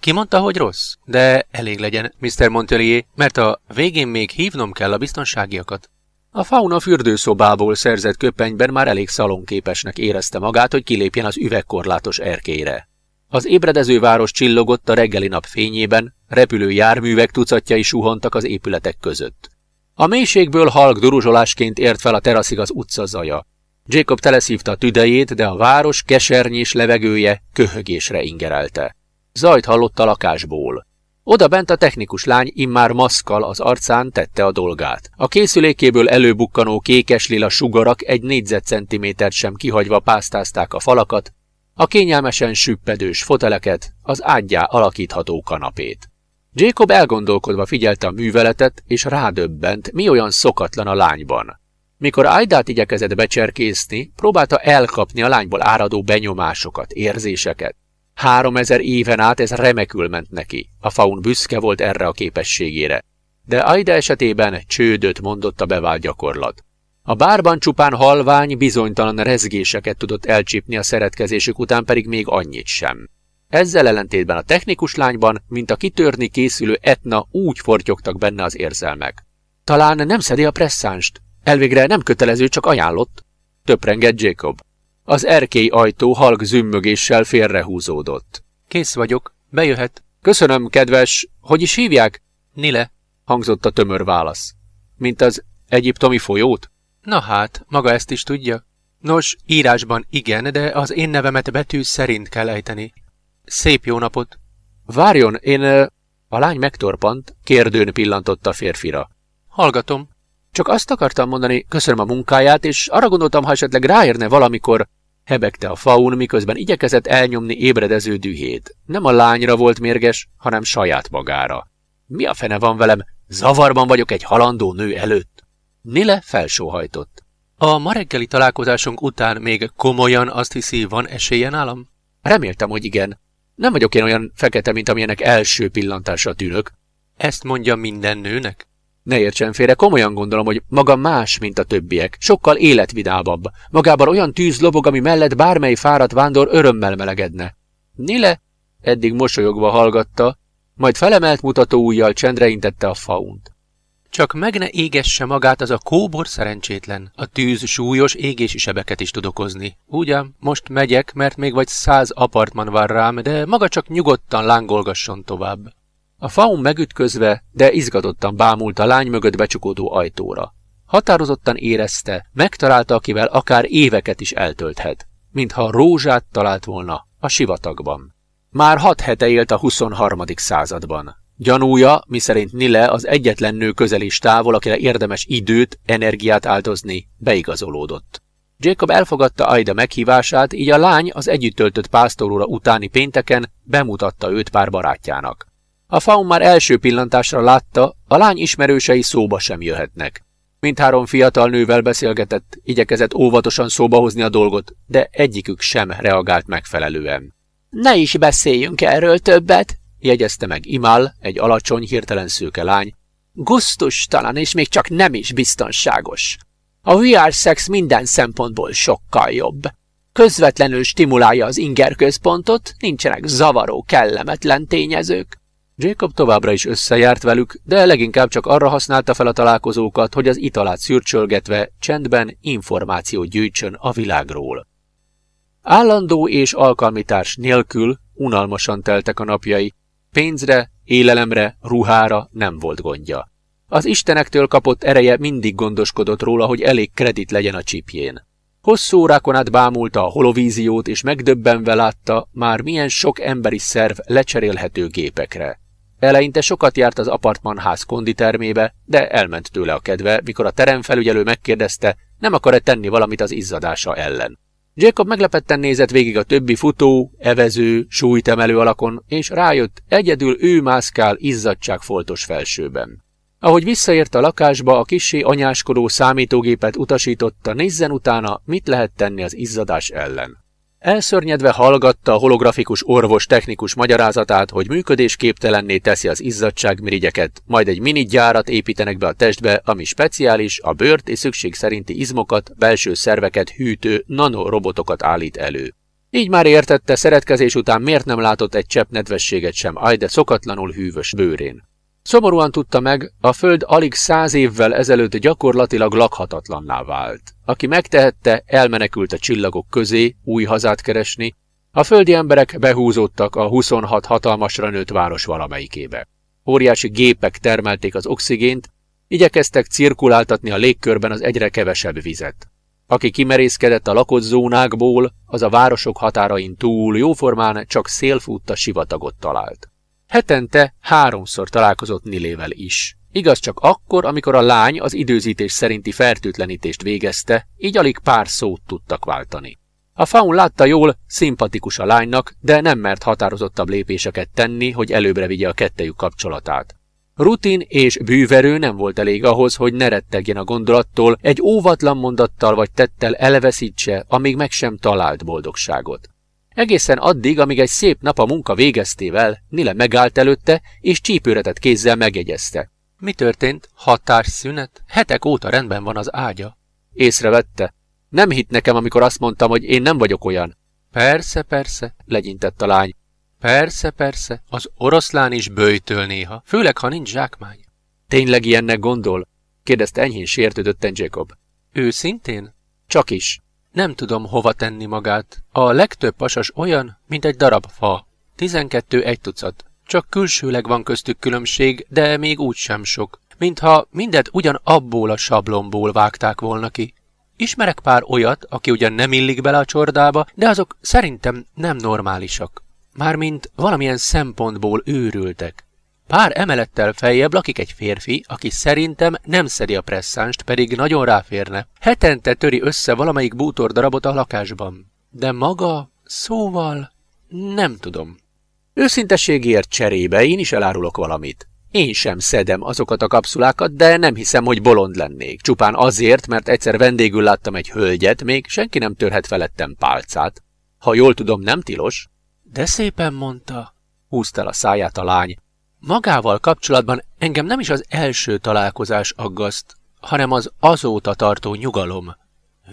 Ki mondta, hogy rossz? De elég legyen, Mr. Montelier, mert a végén még hívnom kell a biztonságiakat. A fauna fürdőszobából szerzett köpenyben már elég szalonképesnek érezte magát, hogy kilépjen az üvegkorlátos erkére. Az ébredező város csillogott a reggeli nap fényében, repülő járművek tucatjai suhantak az épületek között. A mélységből halk duruzsolásként ért fel a teraszig az utca zaja. Jacob teleszívta a tüdejét, de a város kesernyés levegője köhögésre ingerelte. Zajt hallott a lakásból. Oda bent a technikus lány immár maszkal az arcán tette a dolgát. A készülékéből előbukkanó kékes-lila sugarak egy négyzetcentimétert sem kihagyva pásztázták a falakat, a kényelmesen süppedős foteleket, az ágyjá alakítható kanapét. Jacob elgondolkodva figyelte a műveletet, és rádöbbent, mi olyan szokatlan a lányban. Mikor Aidát igyekezett becserkészni, próbálta elkapni a lányból áradó benyomásokat, érzéseket. Három ezer éven át ez remekül ment neki. A faun büszke volt erre a képességére. De Aida esetében csődöt mondott a bevált gyakorlat. A bárban csupán halvány, bizonytalan rezgéseket tudott elcsípni a szeretkezésük után pedig még annyit sem. Ezzel ellentétben a technikus lányban, mint a kitörni készülő etna, úgy fortyogtak benne az érzelmek. Talán nem szedi a presszánst. Elvégre nem kötelező, csak ajánlott. Töprengett Jacob. Az erkély ajtó halk zümmögéssel félrehúzódott. Kész vagyok, bejöhet. Köszönöm, kedves, hogy is hívják? Nile, hangzott a tömör válasz. Mint az egyiptomi folyót? Na hát, maga ezt is tudja. Nos, írásban igen, de az én nevemet betű szerint kell ejteni. Szép jó napot! Várjon, én... A lány megtorpant, kérdőn pillantott a férfira. Hallgatom. Csak azt akartam mondani, köszönöm a munkáját, és arra gondoltam, ha esetleg ráérne valamikor, hebegte a faun, miközben igyekezett elnyomni ébredező dühét. Nem a lányra volt mérges, hanem saját magára. Mi a fene van velem? Zavarban vagyok egy halandó nő előtt. Nile felsóhajtott. A ma reggeli találkozásunk után még komolyan azt hiszi, van esélye nálam? Reméltem, hogy igen. Nem vagyok én olyan fekete, mint amilyenek első pillantásra tűnök. Ezt mondja minden nőnek? Ne értsen félre, komolyan gondolom, hogy maga más, mint a többiek. Sokkal életvidámabb. Magában olyan tűz lobog, ami mellett bármely fáradt vándor örömmel melegedne. Nile eddig mosolyogva hallgatta, majd felemelt mutató ujjal csendre intette a faunt. Csak meg ne égesse magát az a kóbor szerencsétlen. A tűz súlyos égési sebeket is tud okozni. Ugyan, most megyek, mert még vagy száz apartman vár rám, de maga csak nyugodtan lángolgasson tovább. A faun megütközve, de izgatottan bámult a lány mögött becsukódó ajtóra. Határozottan érezte, megtalálta, akivel akár éveket is eltölthet, mintha rózsát talált volna a sivatagban. Már hat hete élt a 23. században. Gyanúja, miszerint Nile az egyetlen nő közel is távol, akire érdemes időt, energiát áldozni, beigazolódott. Jacob elfogadta Aida meghívását, így a lány az együtt töltött pásztoróra utáni pénteken bemutatta őt pár barátjának. A faun már első pillantásra látta, a lány ismerősei szóba sem jöhetnek. Mindhárom fiatal nővel beszélgetett, igyekezett óvatosan szóba hozni a dolgot, de egyikük sem reagált megfelelően. Ne is beszéljünk erről többet, jegyezte meg Imal, egy alacsony, hirtelen szőke lány. Gusztustalan és még csak nem is biztonságos. A VR szex minden szempontból sokkal jobb. Közvetlenül stimulálja az inger központot, nincsenek zavaró, kellemetlen tényezők. Jacob továbbra is összejárt velük, de leginkább csak arra használta fel a találkozókat, hogy az italát szürcsölgetve csendben információt gyűjtsön a világról. Állandó és alkalmitárs nélkül unalmasan teltek a napjai, pénzre, élelemre, ruhára nem volt gondja. Az istenektől kapott ereje mindig gondoskodott róla, hogy elég kredit legyen a csipjén. Hosszú órákon át bámulta a holovíziót, és megdöbbenve látta, már milyen sok emberi szerv lecserélhető gépekre. Eleinte sokat járt az apartmanház konditermébe, de elment tőle a kedve, mikor a teremfelügyelő megkérdezte, nem akar-e tenni valamit az izzadása ellen. Jacob meglepetten nézett végig a többi futó, evező, súlytemelő alakon, és rájött, egyedül ő mászkál izzadságfoltos felsőben. Ahogy visszaért a lakásba, a kisé anyáskodó számítógépet utasította, nézzen utána, mit lehet tenni az izzadás ellen. Elszörnyedve hallgatta a holografikus orvos technikus magyarázatát, hogy működésképtelenné teszi az izzadságmirigyeket, majd egy mini gyárat építenek be a testbe, ami speciális, a bőrt és szükség szerinti izmokat, belső szerveket hűtő nanorobotokat állít elő. Így már értette, szeretkezés után miért nem látott egy csepp nedvességet sem Ajde szokatlanul hűvös bőrén. Szomorúan tudta meg, a föld alig száz évvel ezelőtt gyakorlatilag lakhatatlanná vált. Aki megtehette, elmenekült a csillagok közé, új hazát keresni, a földi emberek behúzódtak a 26 hatalmasra nőtt város valamelyikébe. Óriási gépek termelték az oxigént, igyekeztek cirkuláltatni a légkörben az egyre kevesebb vizet. Aki kimerészkedett a lakott zónákból, az a városok határain túl jóformán csak szélfutta sivatagot talált. Hetente háromszor találkozott Nilével is. Igaz csak akkor, amikor a lány az időzítés szerinti fertőtlenítést végezte, így alig pár szót tudtak váltani. A faun látta jól, szimpatikus a lánynak, de nem mert határozottabb lépéseket tenni, hogy előbbre vigye a kettejük kapcsolatát. Rutin és bűverő nem volt elég ahhoz, hogy ne rettegjen a gondolattól, egy óvatlan mondattal vagy tettel elveszítse, amíg meg sem talált boldogságot. Egészen addig, amíg egy szép nap a munka végeztével Nile megállt előtte, és csípőretet kézzel megjegyezte. Mi történt? Hatásszünet? Hetek óta rendben van az ágya. Észrevette. Nem hitt nekem, amikor azt mondtam, hogy én nem vagyok olyan. Persze, persze, legyintett a lány. Persze, persze, az oroszlán is bőjtől néha, főleg, ha nincs zsákmány. Tényleg ilyennek gondol? kérdezte enyhén sértődötten Jacob. Őszintén? Csak is. Nem tudom hova tenni magát. A legtöbb pasas olyan, mint egy darab fa. Tizenkettő egy tucat. Csak külsőleg van köztük különbség, de még úgy sem sok. Mintha mindet ugyan abból a sablomból vágták volna ki. Ismerek pár olyat, aki ugyan nem illik bele a csordába, de azok szerintem nem normálisak. Mármint valamilyen szempontból őrültek. Pár emelettel feljebb lakik egy férfi, aki szerintem nem szedi a presszánst, pedig nagyon ráférne. Hetente töri össze valamelyik bútor darabot a lakásban. De maga, szóval, nem tudom. Őszintességért cserébe én is elárulok valamit. Én sem szedem azokat a kapszulákat, de nem hiszem, hogy bolond lennék. Csupán azért, mert egyszer vendégül láttam egy hölgyet, még senki nem törhet felettem pálcát. Ha jól tudom, nem tilos. De szépen mondta, húzta el a száját a lány. Magával kapcsolatban engem nem is az első találkozás aggaszt, hanem az azóta tartó nyugalom.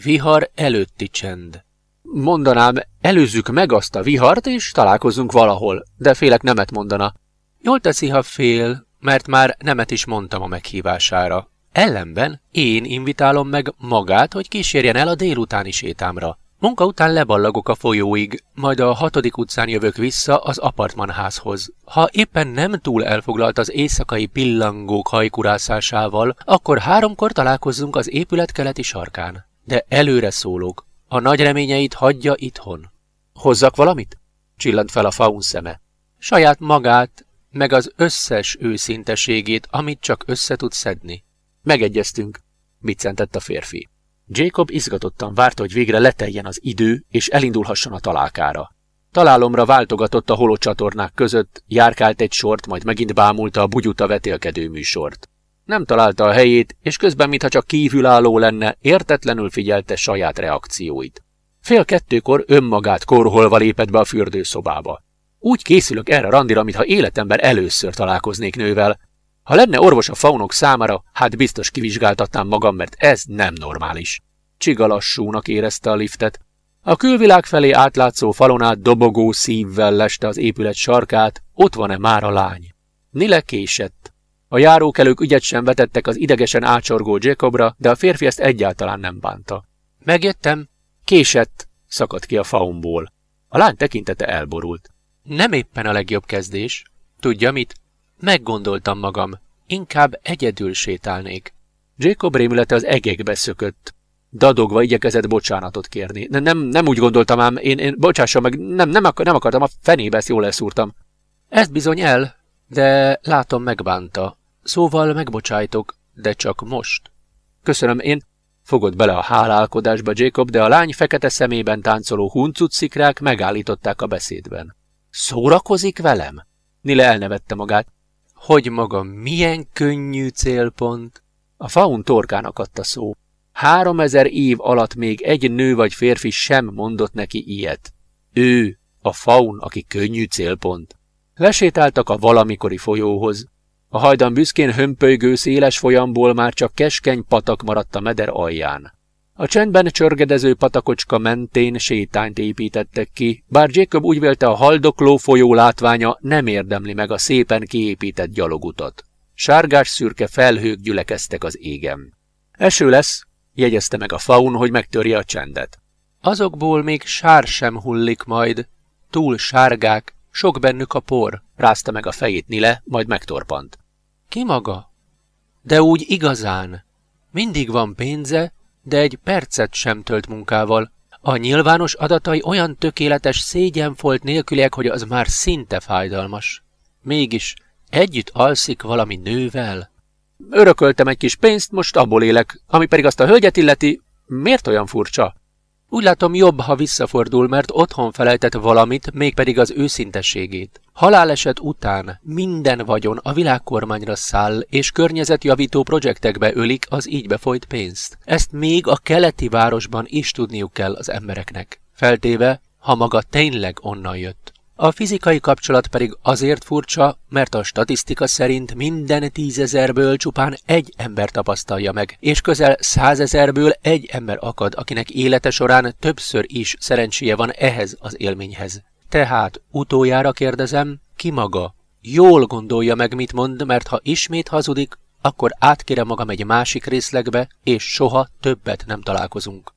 Vihar előtti csend. Mondanám, előzzük meg azt a vihart, és találkozzunk valahol, de félek nemet mondana. Jól teszi, ha fél, mert már nemet is mondtam a meghívására. Ellenben én invitálom meg magát, hogy kísérjen el a délutáni sétámra. Munka után leballagok a folyóig, majd a hatodik utcán jövök vissza az apartmanházhoz. Ha éppen nem túl elfoglalt az éjszakai pillangók hajkurászásával, akkor háromkor találkozzunk az épület keleti sarkán. De előre szólok, a nagy reményeit hagyja itthon. Hozzak valamit? Csillant fel a faun szeme. Saját magát, meg az összes őszinteségét, amit csak össze tud szedni. Megegyeztünk, biccentett a férfi. Jacob izgatottan várta, hogy végre leteljen az idő, és elindulhasson a találkára. Találomra váltogatott a holocsatornák között, járkált egy sort, majd megint bámulta a bugyuta vetélkedő műsort. Nem találta a helyét, és közben, mintha csak kívülálló lenne, értetlenül figyelte saját reakcióit. Fél kettőkor önmagát korholva lépett be a fürdőszobába. Úgy készülök erre randira, mintha életemben először találkoznék nővel, ha lenne orvos a faunok számára, hát biztos kivizsgáltatnám magam, mert ez nem normális. Csiga lassúnak érezte a liftet. A külvilág felé átlátszó falon át dobogó szívvel leste az épület sarkát, ott van-e már a lány. Nile késett. A járókelők ügyet sem vetettek az idegesen ácsorgó Jacobra, de a férfi ezt egyáltalán nem bánta. Megjöttem. Késett, szakadt ki a faumból. A lány tekintete elborult. Nem éppen a legjobb kezdés. Tudja mit? Meggondoltam magam. Inkább egyedül sétálnék. Jacob rémülete az egekbe szökött. Dadogva igyekezett bocsánatot kérni. Nem, nem úgy gondoltam ám, én, én bocsássam meg, nem, nem, akar, nem akartam, a fenébe ezt jól leszúrtam. Ezt bizony el, de látom megbánta. Szóval megbocsájtok, de csak most. Köszönöm, én fogott bele a hálálkodásba Jacob, de a lány fekete szemében táncoló huncutszikrák megállították a beszédben. Szórakozik velem? Nile elnevette magát. Hogy maga milyen könnyű célpont? A faun torkán akadt a szó. Háromezer év alatt még egy nő vagy férfi sem mondott neki ilyet. Ő, a faun, aki könnyű célpont. Lesétáltak a valamikori folyóhoz. A hajdan büszkén hömpölygő széles folyamból már csak keskeny patak maradt a meder alján. A csendben csörgedező patakocska mentén sétányt építettek ki, bár Jacob úgy vélte a haldokló folyó látványa nem érdemli meg a szépen kiépített gyalogutat. Sárgás-szürke felhők gyülekeztek az égem. Eső lesz, jegyezte meg a faun, hogy megtörje a csendet. Azokból még sár sem hullik majd, túl sárgák, sok bennük a por, rázta meg a fejét Nile, majd megtorpant. Ki maga? De úgy igazán. Mindig van pénze, de egy percet sem tölt munkával. A nyilvános adatai olyan tökéletes szégyenfolt nélküliek, hogy az már szinte fájdalmas. Mégis együtt alszik valami nővel. Örököltem egy kis pénzt, most abból élek, ami pedig azt a hölgyet illeti, miért olyan furcsa? Úgy látom jobb, ha visszafordul, mert otthon felejtett valamit, mégpedig az őszintességét. Haláleset után minden vagyon a világkormányra száll, és környezetjavító projektekbe ölik az így befolyt pénzt. Ezt még a keleti városban is tudniuk kell az embereknek. Feltéve, ha maga tényleg onnan jött. A fizikai kapcsolat pedig azért furcsa, mert a statisztika szerint minden tízezerből csupán egy ember tapasztalja meg, és közel százezerből egy ember akad, akinek élete során többször is szerencséje van ehhez az élményhez. Tehát utoljára kérdezem, ki maga? Jól gondolja meg, mit mond, mert ha ismét hazudik, akkor átkérem magam egy másik részlegbe, és soha többet nem találkozunk.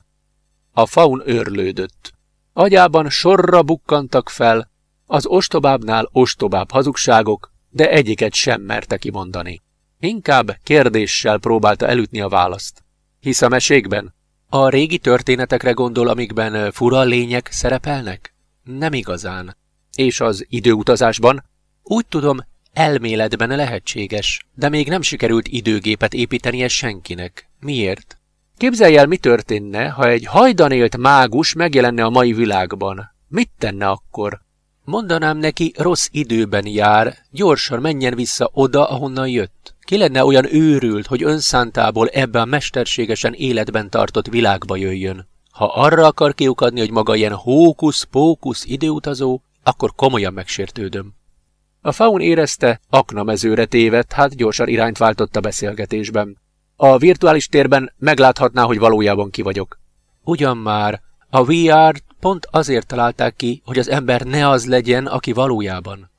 A faun őrlődött. Agyában sorra bukkantak fel, az ostobábbnál ostobább hazugságok, de egyiket sem merte kimondani. Inkább kérdéssel próbálta elütni a választ. Hisz a mesékben? A régi történetekre gondol, amikben fura lények szerepelnek? Nem igazán. És az időutazásban? Úgy tudom, elméletben lehetséges, de még nem sikerült időgépet építenie senkinek. Miért? Képzelj el, mi történne, ha egy hajdan mágus megjelenne a mai világban. Mit tenne akkor? Mondanám neki, rossz időben jár, gyorsan menjen vissza oda, ahonnan jött. Ki lenne olyan őrült, hogy önszántából ebbe a mesterségesen életben tartott világba jöjjön? Ha arra akar kiukadni, hogy maga ilyen hókusz-pókusz időutazó, akkor komolyan megsértődöm. A faun érezte, aknamezőre tévedt, hát gyorsan irányt váltott a beszélgetésben. A virtuális térben megláthatná, hogy valójában ki vagyok. Ugyan már, a VR pont azért találták ki, hogy az ember ne az legyen, aki valójában.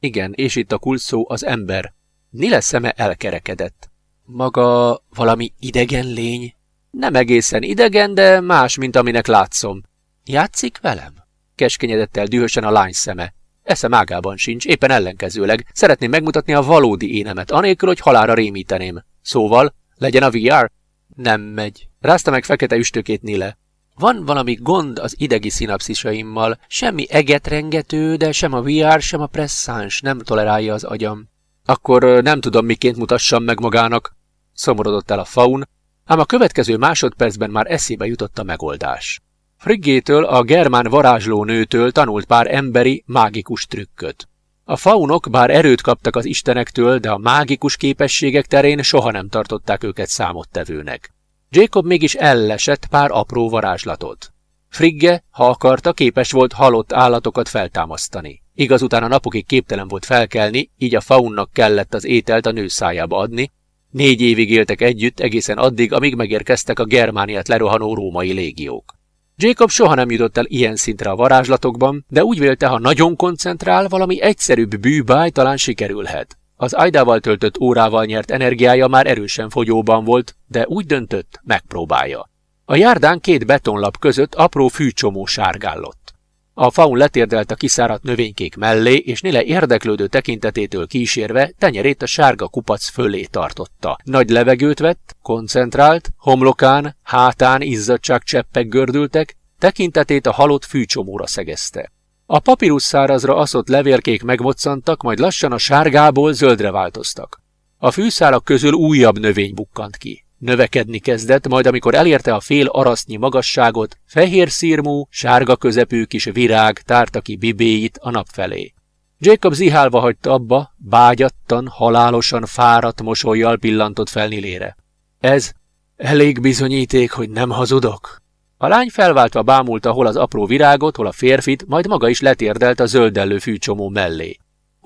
Igen, és itt a kulszó az ember. Nile szeme elkerekedett. Maga valami idegen lény? Nem egészen idegen, de más, mint aminek látszom. Játszik velem? Keskenyedett el dühösen a lány szeme. Eszem ágában sincs, éppen ellenkezőleg. Szeretném megmutatni a valódi énemet, anélkül, hogy halára rémíteném. Szóval, legyen a VR? Nem megy. Rázta meg fekete üstökét Nile. Van valami gond az idegi szinapszisaimmal, semmi egetrengető, de sem a VR, sem a presszáns nem tolerálja az agyam. Akkor nem tudom, miként mutassam meg magának, szomorodott el a faun, ám a következő másodpercben már eszébe jutott a megoldás. Friggétől, a germán varázsló nőtől tanult pár emberi, mágikus trükköt. A faunok bár erőt kaptak az istenektől, de a mágikus képességek terén soha nem tartották őket számottevőnek. Jacob mégis ellesett pár apró varázslatot. Frigge, ha akarta, képes volt halott állatokat feltámasztani. Igaz, utána napokig képtelen volt felkelni, így a faunnak kellett az ételt a nő szájába adni. Négy évig éltek együtt, egészen addig, amíg megérkeztek a Germániát lerohanó római légiók. Jacob soha nem jutott el ilyen szintre a varázslatokban, de úgy vélte, ha nagyon koncentrál, valami egyszerűbb bűbáj talán sikerülhet. Az Ajdával töltött órával nyert energiája már erősen fogyóban volt, de úgy döntött, megpróbálja. A járdán két betonlap között apró fűcsomó sárgállott. A faun letérdelt a kiszáradt növénykék mellé, és Nile érdeklődő tekintetétől kísérve tenyerét a sárga kupac fölé tartotta. Nagy levegőt vett, koncentrált, homlokán, hátán izzadságcseppek gördültek, tekintetét a halott fűcsomóra szegezte. A papírus szárazra aszott levélkék megmoccantak, majd lassan a sárgából zöldre változtak. A fűszálak közül újabb növény bukkant ki. Növekedni kezdett, majd amikor elérte a fél arasznyi magasságot, fehér szírmú, sárga közepű kis virág tárta ki bibéit a nap felé. Jacob zihálva hagyta abba, bágyattan, halálosan fáradt mosolyjal pillantott fel Nilére. Ez elég bizonyíték, hogy nem hazudok. A lány felváltva bámulta hol az apró virágot, hol a férfit, majd maga is letérdelt a zöldellő fűcsomó mellé.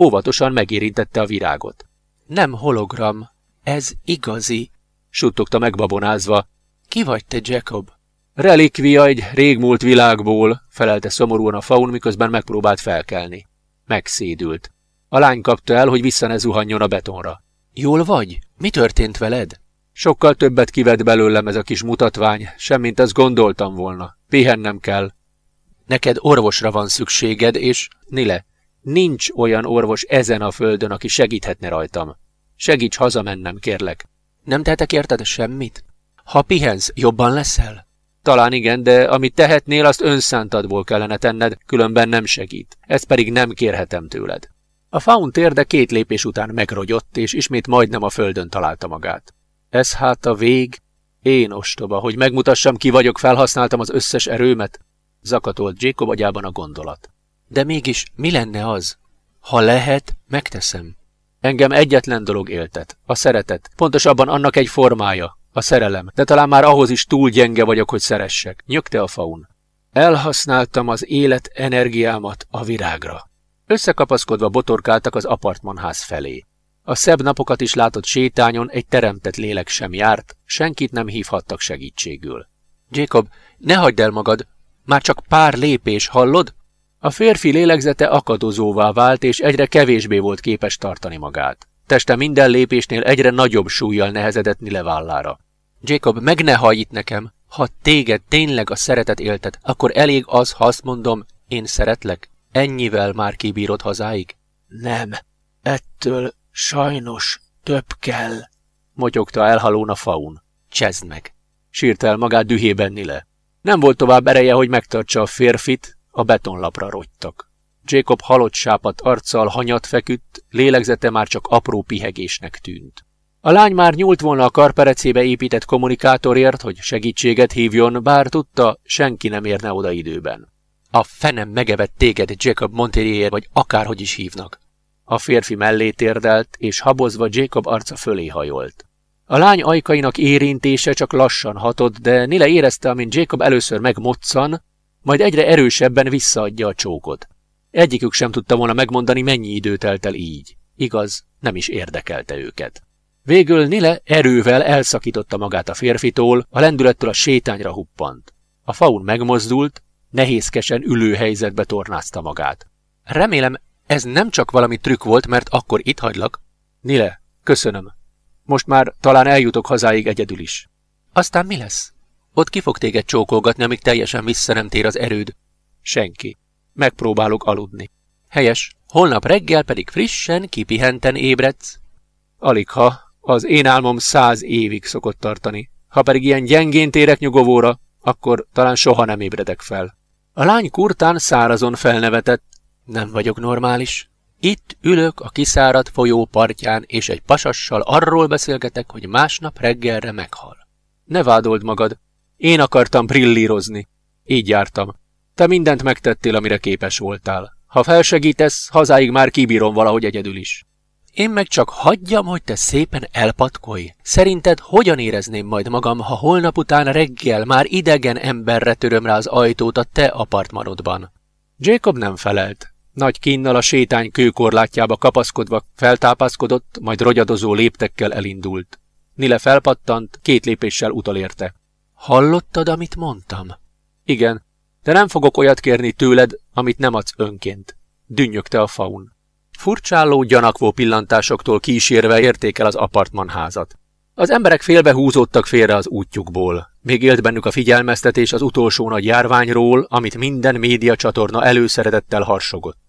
Óvatosan megérintette a virágot. Nem hologram, ez igazi, suttogta megbabonázva. Ki vagy te, Jacob? Relikvia egy régmúlt világból, felelte szomorúan a faun, miközben megpróbált felkelni. Megszédült. A lány kapta el, hogy vissza ne zuhanjon a betonra. Jól vagy? Mi történt veled? Sokkal többet kivett belőlem ez a kis mutatvány, semmint azt gondoltam volna. Pihennem kell. Neked orvosra van szükséged, és, Nile, nincs olyan orvos ezen a földön, aki segíthetne rajtam. Segíts hazamennem, kérlek. Nem tehetek érted semmit? Ha pihensz, jobban leszel? Talán igen, de amit tehetnél, azt önszántadból kellene tenned, különben nem segít. Ezt pedig nem kérhetem tőled. A faun térde két lépés után megrogyott, és ismét majdnem a földön találta magát. Ez hát a vég? Én ostoba, hogy megmutassam, ki vagyok, felhasználtam az összes erőmet? Zakatolt Jacob agyában a gondolat. De mégis mi lenne az? Ha lehet, megteszem. Engem egyetlen dolog éltet, a szeretet, pontosabban annak egy formája, a szerelem, de talán már ahhoz is túl gyenge vagyok, hogy szeressek, nyögte a faun. Elhasználtam az élet energiámat a virágra. Összekapaszkodva botorkáltak az apartmanház felé. A szebb napokat is látott sétányon egy teremtett lélek sem járt, senkit nem hívhattak segítségül. Jacob, ne hagyd el magad, már csak pár lépés, hallod? A férfi lélegzete akadozóvá vált, és egyre kevésbé volt képes tartani magát. Teste minden lépésnél egyre nagyobb súlyjal nehezedett Nile vállára. Jacob, meg ne hallj itt nekem! Ha téged tényleg a szeretet éltet, akkor elég az, ha azt mondom, én szeretlek. Ennyivel már kibírod hazáig? Nem, ettől sajnos több kell, motyogta elhalón a faun. Csezd meg! Sírt el magát dühében Nile. Nem volt tovább ereje, hogy megtartsa a férfit, a betonlapra rogytak. Jacob halott sápat arccal hanyat feküdt, lélegzete már csak apró pihegésnek tűnt. A lány már nyúlt volna a karperecébe épített kommunikátorért, hogy segítséget hívjon, bár tudta, senki nem érne oda időben. A fenem megevett téged, Jacob Montelier, vagy akárhogy is hívnak. A férfi mellé térdelt, és habozva Jacob arca fölé hajolt. A lány ajkainak érintése csak lassan hatott, de Nile érezte, amint Jacob először megmoccan, majd egyre erősebben visszaadja a csókot. Egyikük sem tudta volna megmondani, mennyi idő telt el így. Igaz, nem is érdekelte őket. Végül Nile erővel elszakította magát a férfitól, a lendülettől a sétányra huppant. A faun megmozdult, nehézkesen ülő helyzetbe tornázta magát. Remélem, ez nem csak valami trükk volt, mert akkor itt hagylak. Nile, köszönöm. Most már talán eljutok hazáig egyedül is. Aztán mi lesz? Ott ki fog téged csókolgatni, amíg teljesen vissza nem tér az erőd. Senki. Megpróbálok aludni. Helyes. Holnap reggel pedig frissen, kipihenten ébredsz. Alig. Az én álmom száz évig szokott tartani. Ha pedig ilyen gyengén térek nyugovóra, akkor talán soha nem ébredek fel. A lány kurtán szárazon felnevetett. Nem vagyok normális. Itt ülök a kiszáradt folyó partján, és egy pasassal arról beszélgetek, hogy másnap reggelre meghal. Ne vádold magad, én akartam brillírozni. Így jártam. Te mindent megtettél, amire képes voltál. Ha felsegítesz, hazáig már kibírom valahogy egyedül is. Én meg csak hagyjam, hogy te szépen elpatkolj. Szerinted hogyan érezném majd magam, ha holnap után reggel már idegen emberre töröm rá az ajtót a te apartmanodban? Jacob nem felelt. Nagy kínnal a sétány kőkorlátjába kapaszkodva feltápászkodott, majd rogyadozó léptekkel elindult. Nile felpattant, két lépéssel utolérte. Hallottad, amit mondtam? Igen, de nem fogok olyat kérni tőled, amit nem adsz önként. Dünnyögte a faun. Furcsálló, gyanakvó pillantásoktól kísérve értékel az apartmanházat. Az emberek félbehúzódtak félre az útjukból. Még élt bennük a figyelmeztetés az utolsó nagy járványról, amit minden média csatorna előszeretettel harsogott.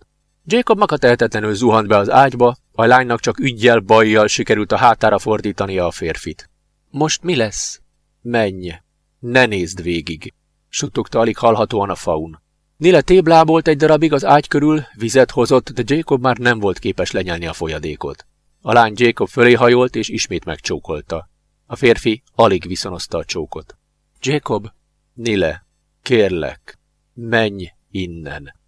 Jacob maga tehetetlenül zuhant be az ágyba, a lánynak csak ügyjel, bajjal sikerült a hátára fordítania a férfit. Most mi lesz? Menj! Ne nézd végig! suttogta alig hallhatóan a faun. Nile téblábolt egy darabig az ágy körül, vizet hozott, de Jacob már nem volt képes lenyelni a folyadékot. A lány Jacob fölé hajolt, és ismét megcsókolta. A férfi alig viszonozta a csókot. Jacob, Nile, kérlek, menj innen.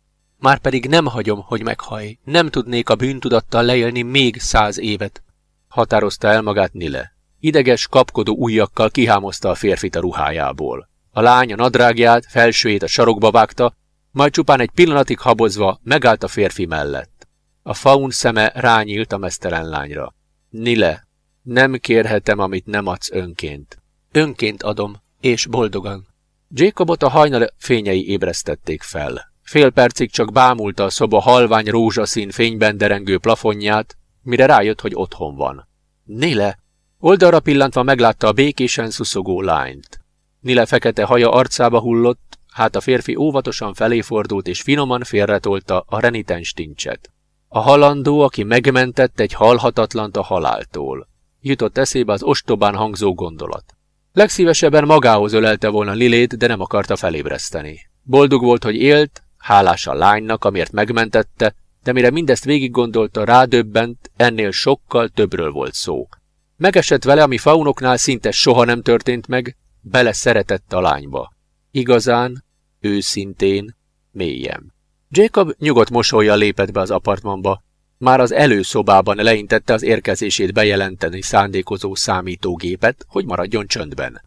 Márpedig nem hagyom, hogy meghaj. Nem tudnék a bűntudattal leélni még száz évet. Határozta el magát Nile. Ideges, kapkodó ujjakkal kihámozta a férfit a ruhájából. A lány a nadrágját, felsőjét a sarokba vágta, majd csupán egy pillanatig habozva megállt a férfi mellett. A faun szeme rányílt a mesztelen lányra. Nile, nem kérhetem, amit nem adsz önként. Önként adom, és boldogan. Jacobot a hajnal fényei ébresztették fel. Fél percig csak bámulta a szoba halvány rózsaszín fényben derengő plafonját, mire rájött, hogy otthon van. Nile! Oldalra pillantva meglátta a békésen szuszogó lányt. Nile fekete haja arcába hullott, hát a férfi óvatosan felé fordult és finoman félretolta a renitens tincset. A halandó, aki megmentett egy halhatatlant a haláltól. Jutott eszébe az ostobán hangzó gondolat. Legszívesebben magához ölelte volna Lilét, de nem akarta felébreszteni. Boldog volt, hogy élt, hálás a lánynak, amiért megmentette, de mire mindezt végig gondolta, rádöbbent, ennél sokkal többről volt szó. Megesett vele, ami faunoknál szinte soha nem történt meg, bele szeretett a lányba. Igazán, őszintén, mélyen. Jacob nyugodt mosolya lépett be az apartmanba. Már az előszobában leintette az érkezését bejelenteni szándékozó számítógépet, hogy maradjon csöndben.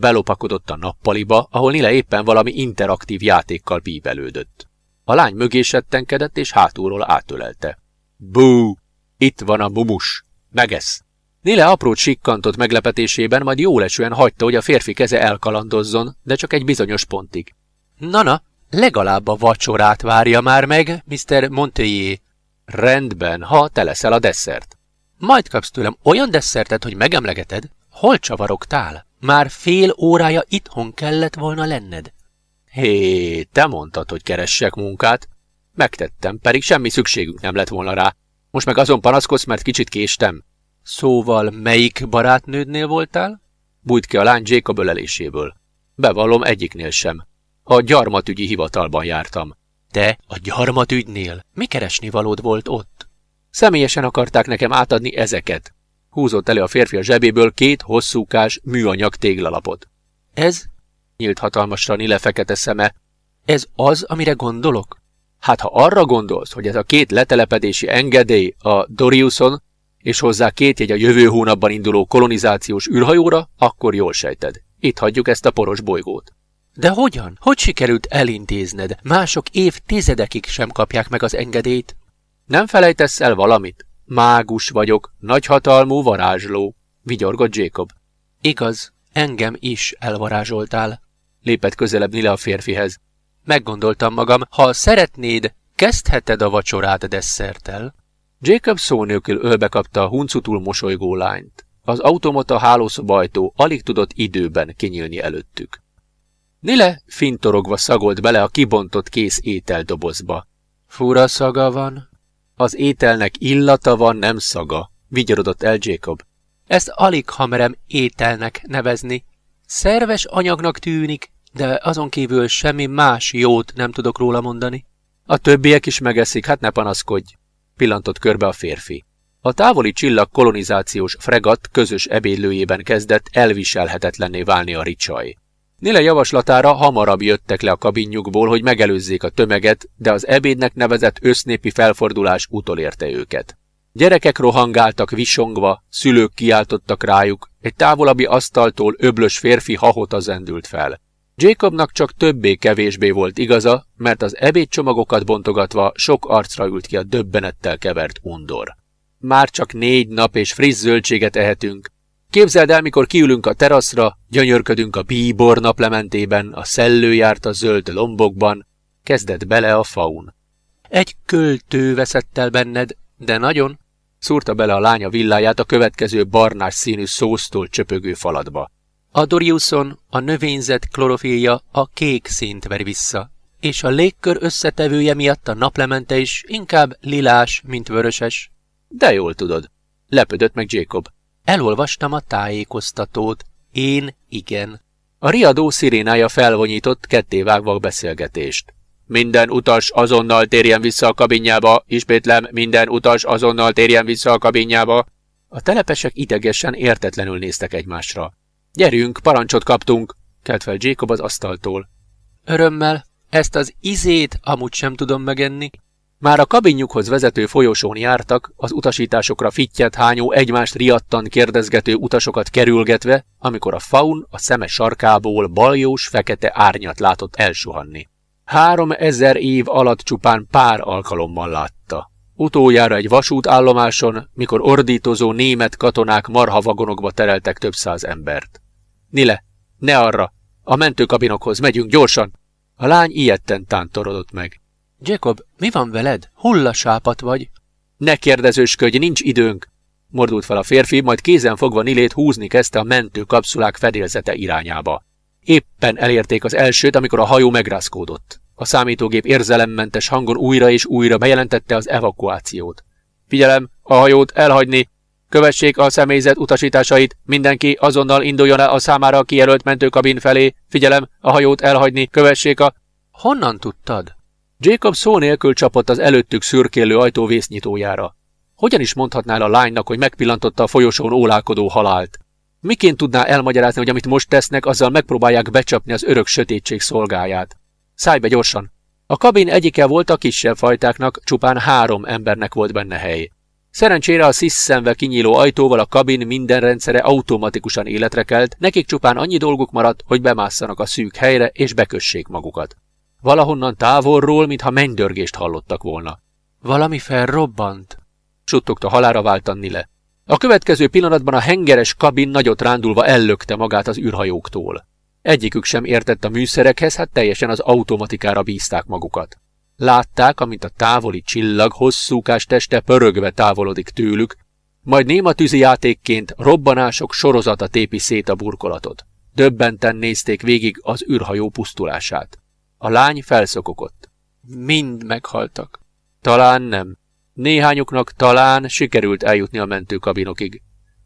Belopakodott a nappaliba, ahol Nile éppen valami interaktív játékkal bíbelődött. A lány mögé settenkedett és hátulról átölelte. Bú! Itt van a mumus! Megesz! Nile aprót sikkantott meglepetésében, majd jólesően hagyta, hogy a férfi keze elkalandozzon, de csak egy bizonyos pontig. Nana, legalább a vacsorát várja már meg, Mr. Montelier. Rendben, ha te leszel a desszert. Majd kapsz tőlem olyan desszertet, hogy megemlegeted, hol csavarogtál? Már fél órája itthon kellett volna lenned. Hé, te mondtad, hogy keressek munkát. Megtettem, pedig semmi szükségünk nem lett volna rá. Most meg azon panaszkodsz, mert kicsit késtem. Szóval melyik barátnődnél voltál? Bújt ki a lány Jacob öleléséből. Bevallom egyiknél sem. A gyarmatügyi hivatalban jártam. Te a gyarmatügynél? Mi keresni valód volt ott? Személyesen akarták nekem átadni ezeket. Húzott elő a férfi a zsebéből két hosszúkás műanyag téglalapot. Ez? Nyílt hatalmasra Nile fekete szeme. Ez az, amire gondolok? Hát ha arra gondolsz, hogy ez a két letelepedési engedély a Doriuson, és hozzá két jegy a jövő hónapban induló kolonizációs űrhajóra, akkor jól sejted. Itt hagyjuk ezt a poros bolygót. De hogyan? Hogy sikerült elintézned? Mások évtizedekig sem kapják meg az engedélyt. Nem felejtesz el valamit? Mágus vagyok, nagyhatalmú varázsló, vigyorgott Jacob. Igaz, engem is elvarázsoltál. Lépett közelebb Nile a férfihez. Meggondoltam magam, ha szeretnéd, kezdheted a vacsorát desszertel. Jacob szó nélkül ölbe kapta a huncutul mosolygó lányt. Az automata hálószobajtó alig tudott időben kinyílni előttük. Nile fintorogva szagolt bele a kibontott kész ételdobozba. Fura szaga van. Az ételnek illata van, nem szaga, vigyorodott el Jacob. Ezt alig hamerem ételnek nevezni. Szerves anyagnak tűnik, de azon kívül semmi más jót nem tudok róla mondani. A többiek is megeszik, hát ne panaszkodj pillantott körbe a férfi. A távoli csillag kolonizációs fregat közös ebédlőjében kezdett elviselhetetlenné válni a ricsaj. Nile javaslatára hamarabb jöttek le a kabinjukból, hogy megelőzzék a tömeget, de az ebédnek nevezett össznépi felfordulás utolérte őket. Gyerekek rohangáltak visongva, szülők kiáltottak rájuk, egy távolabbi asztaltól öblös férfi hahota zendült fel. Jacobnak csak többé-kevésbé volt igaza, mert az ebédcsomagokat bontogatva sok arcra ült ki a döbbenettel kevert undor. Már csak négy nap és friss zöldséget ehetünk. Képzeld el, mikor kiülünk a teraszra, gyönyörködünk a bíbor naplementében, a szellő járt a zöld lombokban, kezdett bele a faun. Egy költő veszett el benned, de nagyon. Szúrta bele a lánya villáját a következő barnás színű szósztól csöpögő falatba. A Doriuson a növényzet klorofilja a kék színt ver vissza, és a légkör összetevője miatt a naplemente is inkább lilás, mint vöröses. De jól tudod. Lepödött meg Jacob. Elolvastam a tájékoztatót. Én igen. A riadó szirénája felvonyított, kettévágva a beszélgetést. Minden utas azonnal térjen vissza a kabinjába, ismétlem, minden utas azonnal térjen vissza a kabinjába. A telepesek idegesen értetlenül néztek egymásra. Gyerünk, parancsot kaptunk, kelt fel Jacob az asztaltól. Örömmel, ezt az izét amúgy sem tudom megenni. Már a kabinjukhoz vezető folyosón jártak, az utasításokra fittyet hányó, egymást riadtan kérdezgető utasokat kerülgetve, amikor a faun a szeme sarkából baljós, fekete árnyat látott elsuhanni. Három ezer év alatt csupán pár alkalommal látta. Utoljára egy vasútállomáson, mikor ordítozó német katonák marhavagonokba tereltek több száz embert. Nile, ne arra! A mentőkabinokhoz megyünk gyorsan! A lány ilyetten tántorodott meg. Jacob, mi van veled? Hullasápat vagy? Ne kérdezősködj, nincs időnk! Mordult fel a férfi, majd kézen fogva Nilét húzni kezdte a mentő kapszulák fedélzete irányába. Éppen elérték az elsőt, amikor a hajó megrázkódott. A számítógép érzelemmentes hangon újra és újra bejelentette az evakuációt. Figyelem, a hajót elhagyni, Kövessék a személyzet utasításait, mindenki azonnal induljon el a számára kijelölt mentőkabin felé. Figyelem, a hajót elhagyni, kövessék a... Honnan tudtad? Jacob szó nélkül csapott az előttük szürkélő ajtó vésznyitójára. Hogyan is mondhatnál a lánynak, hogy megpillantotta a folyosón ólálkodó halált? Miként tudná elmagyarázni, hogy amit most tesznek, azzal megpróbálják becsapni az örök sötétség szolgáját? Szállj be gyorsan! A kabin egyike volt a kisebb fajtáknak, csupán három embernek volt benne hely. Szerencsére a sziszemve kinyíló ajtóval a kabin minden rendszere automatikusan életre kelt, nekik csupán annyi dolguk maradt, hogy bemásszanak a szűk helyre és bekössék magukat. Valahonnan távolról, mintha mennydörgést hallottak volna. Valami felrobbant, suttogta halára váltan Nile. A következő pillanatban a hengeres kabin nagyot rándulva ellökte magát az űrhajóktól. Egyikük sem értett a műszerekhez, hát teljesen az automatikára bízták magukat. Látták, amint a távoli csillag hosszúkás teste pörögve távolodik tőlük, majd néma tűzi játékként robbanások sorozata tépi szét a burkolatot. Döbbenten nézték végig az űrhajó pusztulását. A lány felszokogott. Mind meghaltak. Talán nem. Néhányuknak talán sikerült eljutni a mentőkabinokig.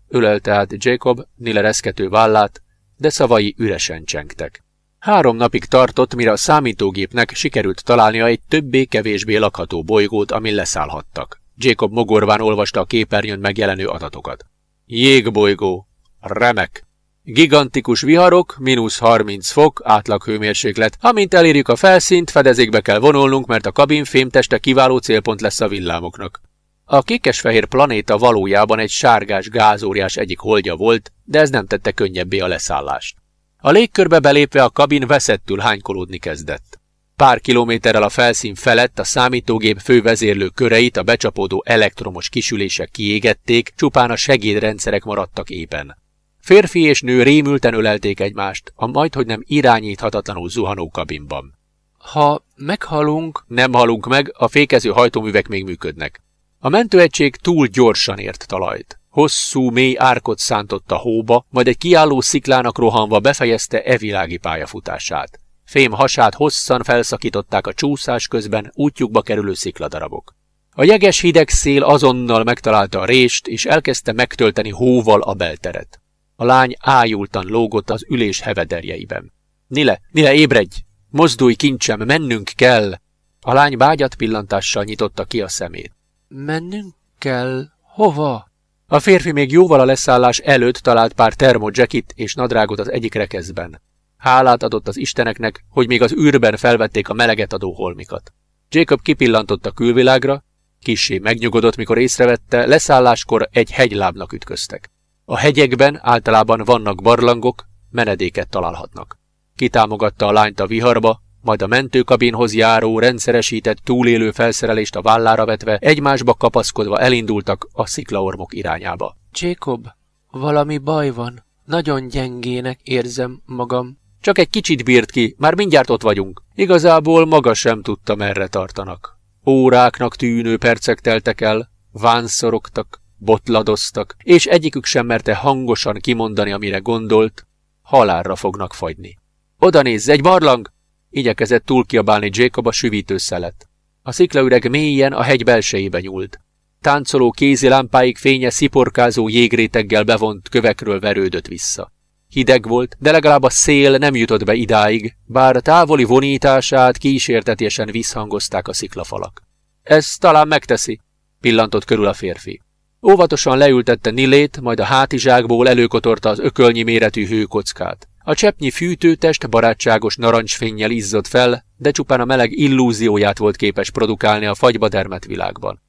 Ölelte át Jacob Nile reszkető vállát, de szavai üresen csengtek. Három napig tartott, mire a számítógépnek sikerült találnia egy többé-kevésbé lakható bolygót, amin leszállhattak. Jacob mogorván olvasta a képernyőn megjelenő adatokat. Jégbolygó. Remek. Gigantikus viharok, mínusz 30 fok, átlag hőmérséklet. Amint elérjük a felszínt, fedezékbe kell vonulnunk, mert a kabin fémteste kiváló célpont lesz a villámoknak. A kékes-fehér planéta valójában egy sárgás gázóriás egyik holdja volt, de ez nem tette könnyebbé a leszállást. A légkörbe belépve a kabin veszettül hánykolódni kezdett. Pár kilométerrel a felszín felett a számítógép fővezérlő köreit a becsapódó elektromos kisülések kiégették, csupán a segédrendszerek maradtak éppen. Férfi és nő rémülten ölelték egymást, a majdhogy nem irányíthatatlanul zuhanó kabinban. Ha meghalunk... Nem halunk meg, a fékező hajtóművek még működnek. A mentőegység túl gyorsan ért talajt. Hosszú, mély árkot szántott a hóba, majd egy kiálló sziklának rohanva befejezte e világi pályafutását. Fém hasát hosszan felszakították a csúszás közben útjukba kerülő szikladarabok. A jeges hideg szél azonnal megtalálta a rést, és elkezdte megtölteni hóval a belteret. A lány ájultan lógott az ülés hevederjeiben. Nile, Nile, ébredj! Mozdulj, kincsem, mennünk kell! A lány bágyat pillantással nyitotta ki a szemét. Mennünk kell? Hova? A férfi még jóval a leszállás előtt talált pár termojackit és nadrágot az egyik rekeszben. Hálát adott az isteneknek, hogy még az űrben felvették a meleget adó holmikat. Jacob kipillantott a külvilágra, kissé megnyugodott, mikor észrevette, leszálláskor egy hegylábnak ütköztek. A hegyekben általában vannak barlangok, menedéket találhatnak. Kitámogatta a lányt a viharba, majd a mentőkabinhoz járó, rendszeresített túlélő felszerelést a vállára vetve, egymásba kapaszkodva elindultak a sziklaormok irányába. Jacob, valami baj van. Nagyon gyengének érzem magam. Csak egy kicsit bírt ki, már mindjárt ott vagyunk. Igazából maga sem tudta, merre tartanak. Óráknak tűnő percek teltek el, vánszorogtak, botladoztak, és egyikük sem merte hangosan kimondani, amire gondolt, halálra fognak fagyni. Oda nézz, egy barlang! Igyekezett túlkiabálni Jacob a süvítő szelet. A sziklaüreg mélyen a hegy belsejébe nyúlt. Táncoló kézilámpáik fénye sziporkázó jégréteggel bevont kövekről verődött vissza. Hideg volt, de legalább a szél nem jutott be idáig, bár távoli vonítását kísértetésen visszhangozták a sziklafalak. Ez talán megteszi, pillantott körül a férfi. Óvatosan leültette Nilét, majd a hátizsákból előkotorta az ökölnyi méretű hőkockát. A cseppnyi fűtőtest barátságos narancsfénnyel izzott fel, de csupán a meleg illúzióját volt képes produkálni a fagyba dermet világban.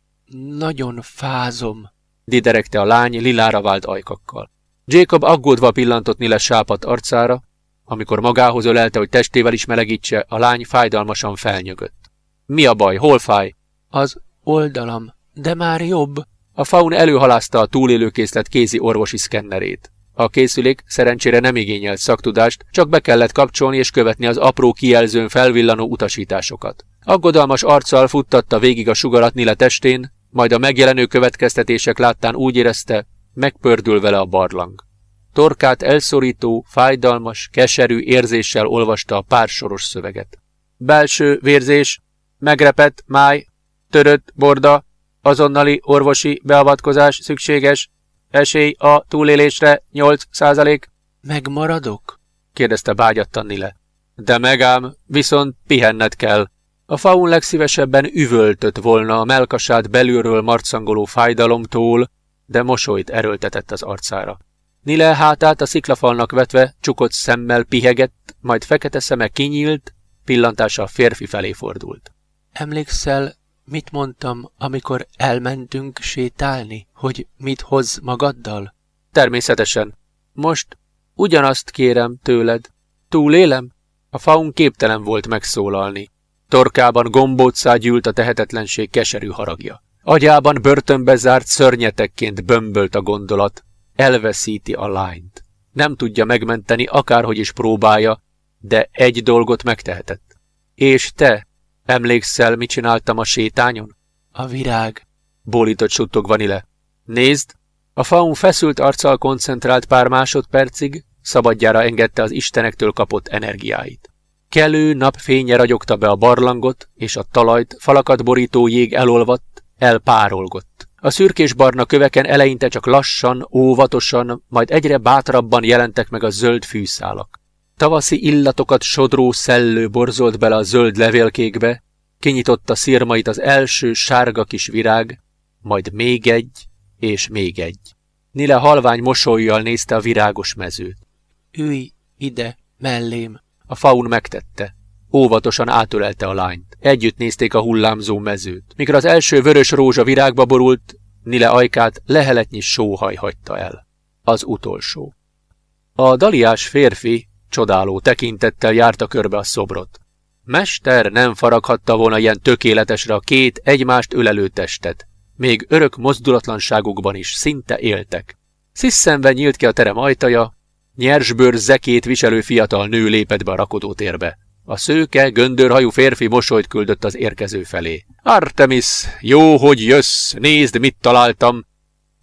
Nagyon fázom, diderekte a lány lilára vált ajkakkal. Jacob aggódva pillantott Nile sápat arcára, amikor magához ölelte, hogy testével is melegítse, a lány fájdalmasan felnyögött. Mi a baj, hol fáj? Az oldalam, de már jobb. A faun előhalázta a túlélőkészlet kézi orvosi szkennerét. A készülék szerencsére nem igényelt szaktudást, csak be kellett kapcsolni és követni az apró kijelzőn felvillanó utasításokat. Aggodalmas arccal futtatta végig a sugarat Nile testén, majd a megjelenő következtetések láttán úgy érezte, megpördül vele a barlang. Torkát elszorító, fájdalmas, keserű érzéssel olvasta a pársoros szöveget. Belső vérzés, megrepett, máj, törött, borda, azonnali orvosi beavatkozás szükséges, esély a túlélésre 8 százalék. Megmaradok? kérdezte bágyattan Nile. De megám, viszont pihenned kell. A faun legszívesebben üvöltött volna a melkasát belülről marcangoló fájdalomtól, de mosolyt erőltetett az arcára. Nile hátát a sziklafalnak vetve csukott szemmel pihegett, majd fekete szeme kinyílt, pillantása a férfi felé fordult. Emlékszel, mit mondtam, amikor elmentünk sétálni, hogy mit hoz magaddal? Természetesen. Most ugyanazt kérem tőled. Túlélem? A faun képtelen volt megszólalni. Torkában gombócá gyűlt a tehetetlenség keserű haragja. Agyában börtönbe zárt szörnyetekként bömbölt a gondolat. Elveszíti a lányt. Nem tudja megmenteni, akárhogy is próbálja, de egy dolgot megtehetett. És te, emlékszel, mit csináltam a sétányon? A virág, bólított suttog Vanille. Nézd! A faun feszült arccal koncentrált pár másodpercig, szabadjára engedte az istenektől kapott energiáit. Kelő napfénye ragyogta be a barlangot, és a talajt, falakat borító jég elolvadt, elpárolgott. A szürkés-barna köveken eleinte csak lassan, óvatosan, majd egyre bátrabban jelentek meg a zöld fűszálak. Tavaszi illatokat sodró szellő borzolt bele a zöld levélkékbe, kinyitotta szirmait az első sárga kis virág, majd még egy, és még egy. Nile halvány mosolyjal nézte a virágos mezőt. Ülj ide, mellém! A faun megtette. Óvatosan átölelte a lányt. Együtt nézték a hullámzó mezőt. Mikor az első vörös rózsa virágba borult, Nile ajkát leheletnyi sóhaj hagyta el. Az utolsó. A daliás férfi csodáló tekintettel járta körbe a szobrot. Mester nem faraghatta volna ilyen tökéletesre a két egymást ölelő testet. Még örök mozdulatlanságukban is szinte éltek. Sziszenve nyílt ki a terem ajtaja, nyersbőr zekét viselő fiatal nő lépett be a rakodótérbe. A szőke, göndörhajú férfi mosolyt küldött az érkező felé. Artemis, jó, hogy jössz, nézd, mit találtam.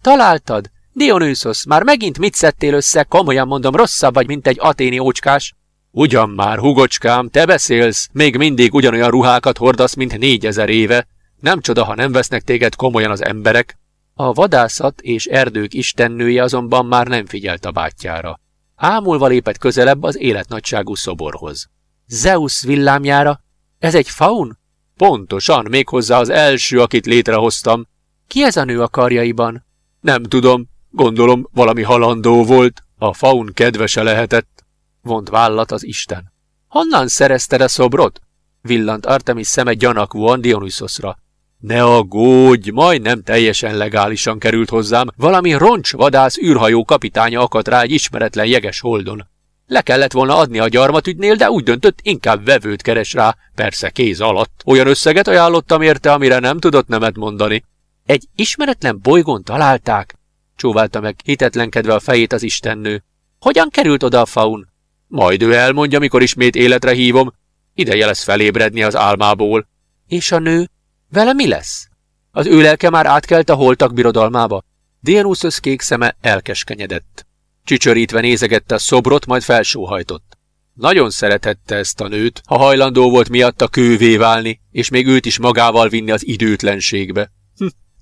Találtad? Dionysos, már megint mit szedtél össze? Komolyan mondom, rosszabb vagy, mint egy aténi ócskás. Ugyan már, hugocskám, te beszélsz, még mindig ugyanolyan ruhákat hordasz, mint négyezer éve. Nem csoda, ha nem vesznek téged komolyan az emberek. A vadászat és erdők istennője azonban már nem figyelt a bátyjára. Ámulva lépett közelebb az életnagyságú szoborhoz. Zeus villámjára? Ez egy faun? Pontosan, méghozzá az első, akit létrehoztam. Ki ez a nő a karjaiban? Nem tudom, gondolom valami halandó volt, a faun kedvese lehetett, vont vállat az Isten. Honnan szerezted a szobrot? Villant Artemis szeme gyanakvóan Dionysosra. Ne aggódj, majdnem teljesen legálisan került hozzám, valami roncsvadász űrhajó kapitánya akadt rá egy ismeretlen jeges holdon. Le kellett volna adni a gyarmatügynél, de úgy döntött, inkább vevőt keres rá, persze kéz alatt. Olyan összeget ajánlottam érte, amire nem tudott nemet mondani. Egy ismeretlen bolygón találták? Csóválta meg hitetlenkedve a fejét az istennő. Hogyan került oda a faun? Majd ő elmondja, mikor ismét életre hívom. Ideje lesz felébredni az álmából. És a nő? Vele mi lesz? Az ő lelke már átkelt a holtak birodalmába? Dionysus kék szeme elkeskenyedett. Csücsörítve nézegette a szobrot, majd felsóhajtott. Nagyon szeretette ezt a nőt, ha hajlandó volt miatta kővé válni, és még őt is magával vinni az időtlenségbe.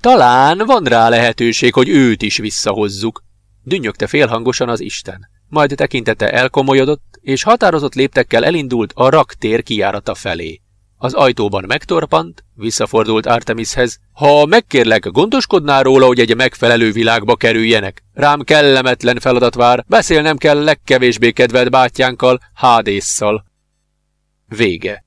Talán van rá lehetőség, hogy őt is visszahozzuk. Dünnyögte félhangosan az Isten. Majd tekintete elkomolyodott, és határozott léptekkel elindult a raktér kijárata felé. Az ajtóban megtorpant, visszafordult Artemishez. Ha megkérlek, gondoskodnál róla, hogy egy megfelelő világba kerüljenek. Rám kellemetlen feladat vár, beszélnem kell legkevésbé kedvelt bátyánkkal, Hádésszal. Vége.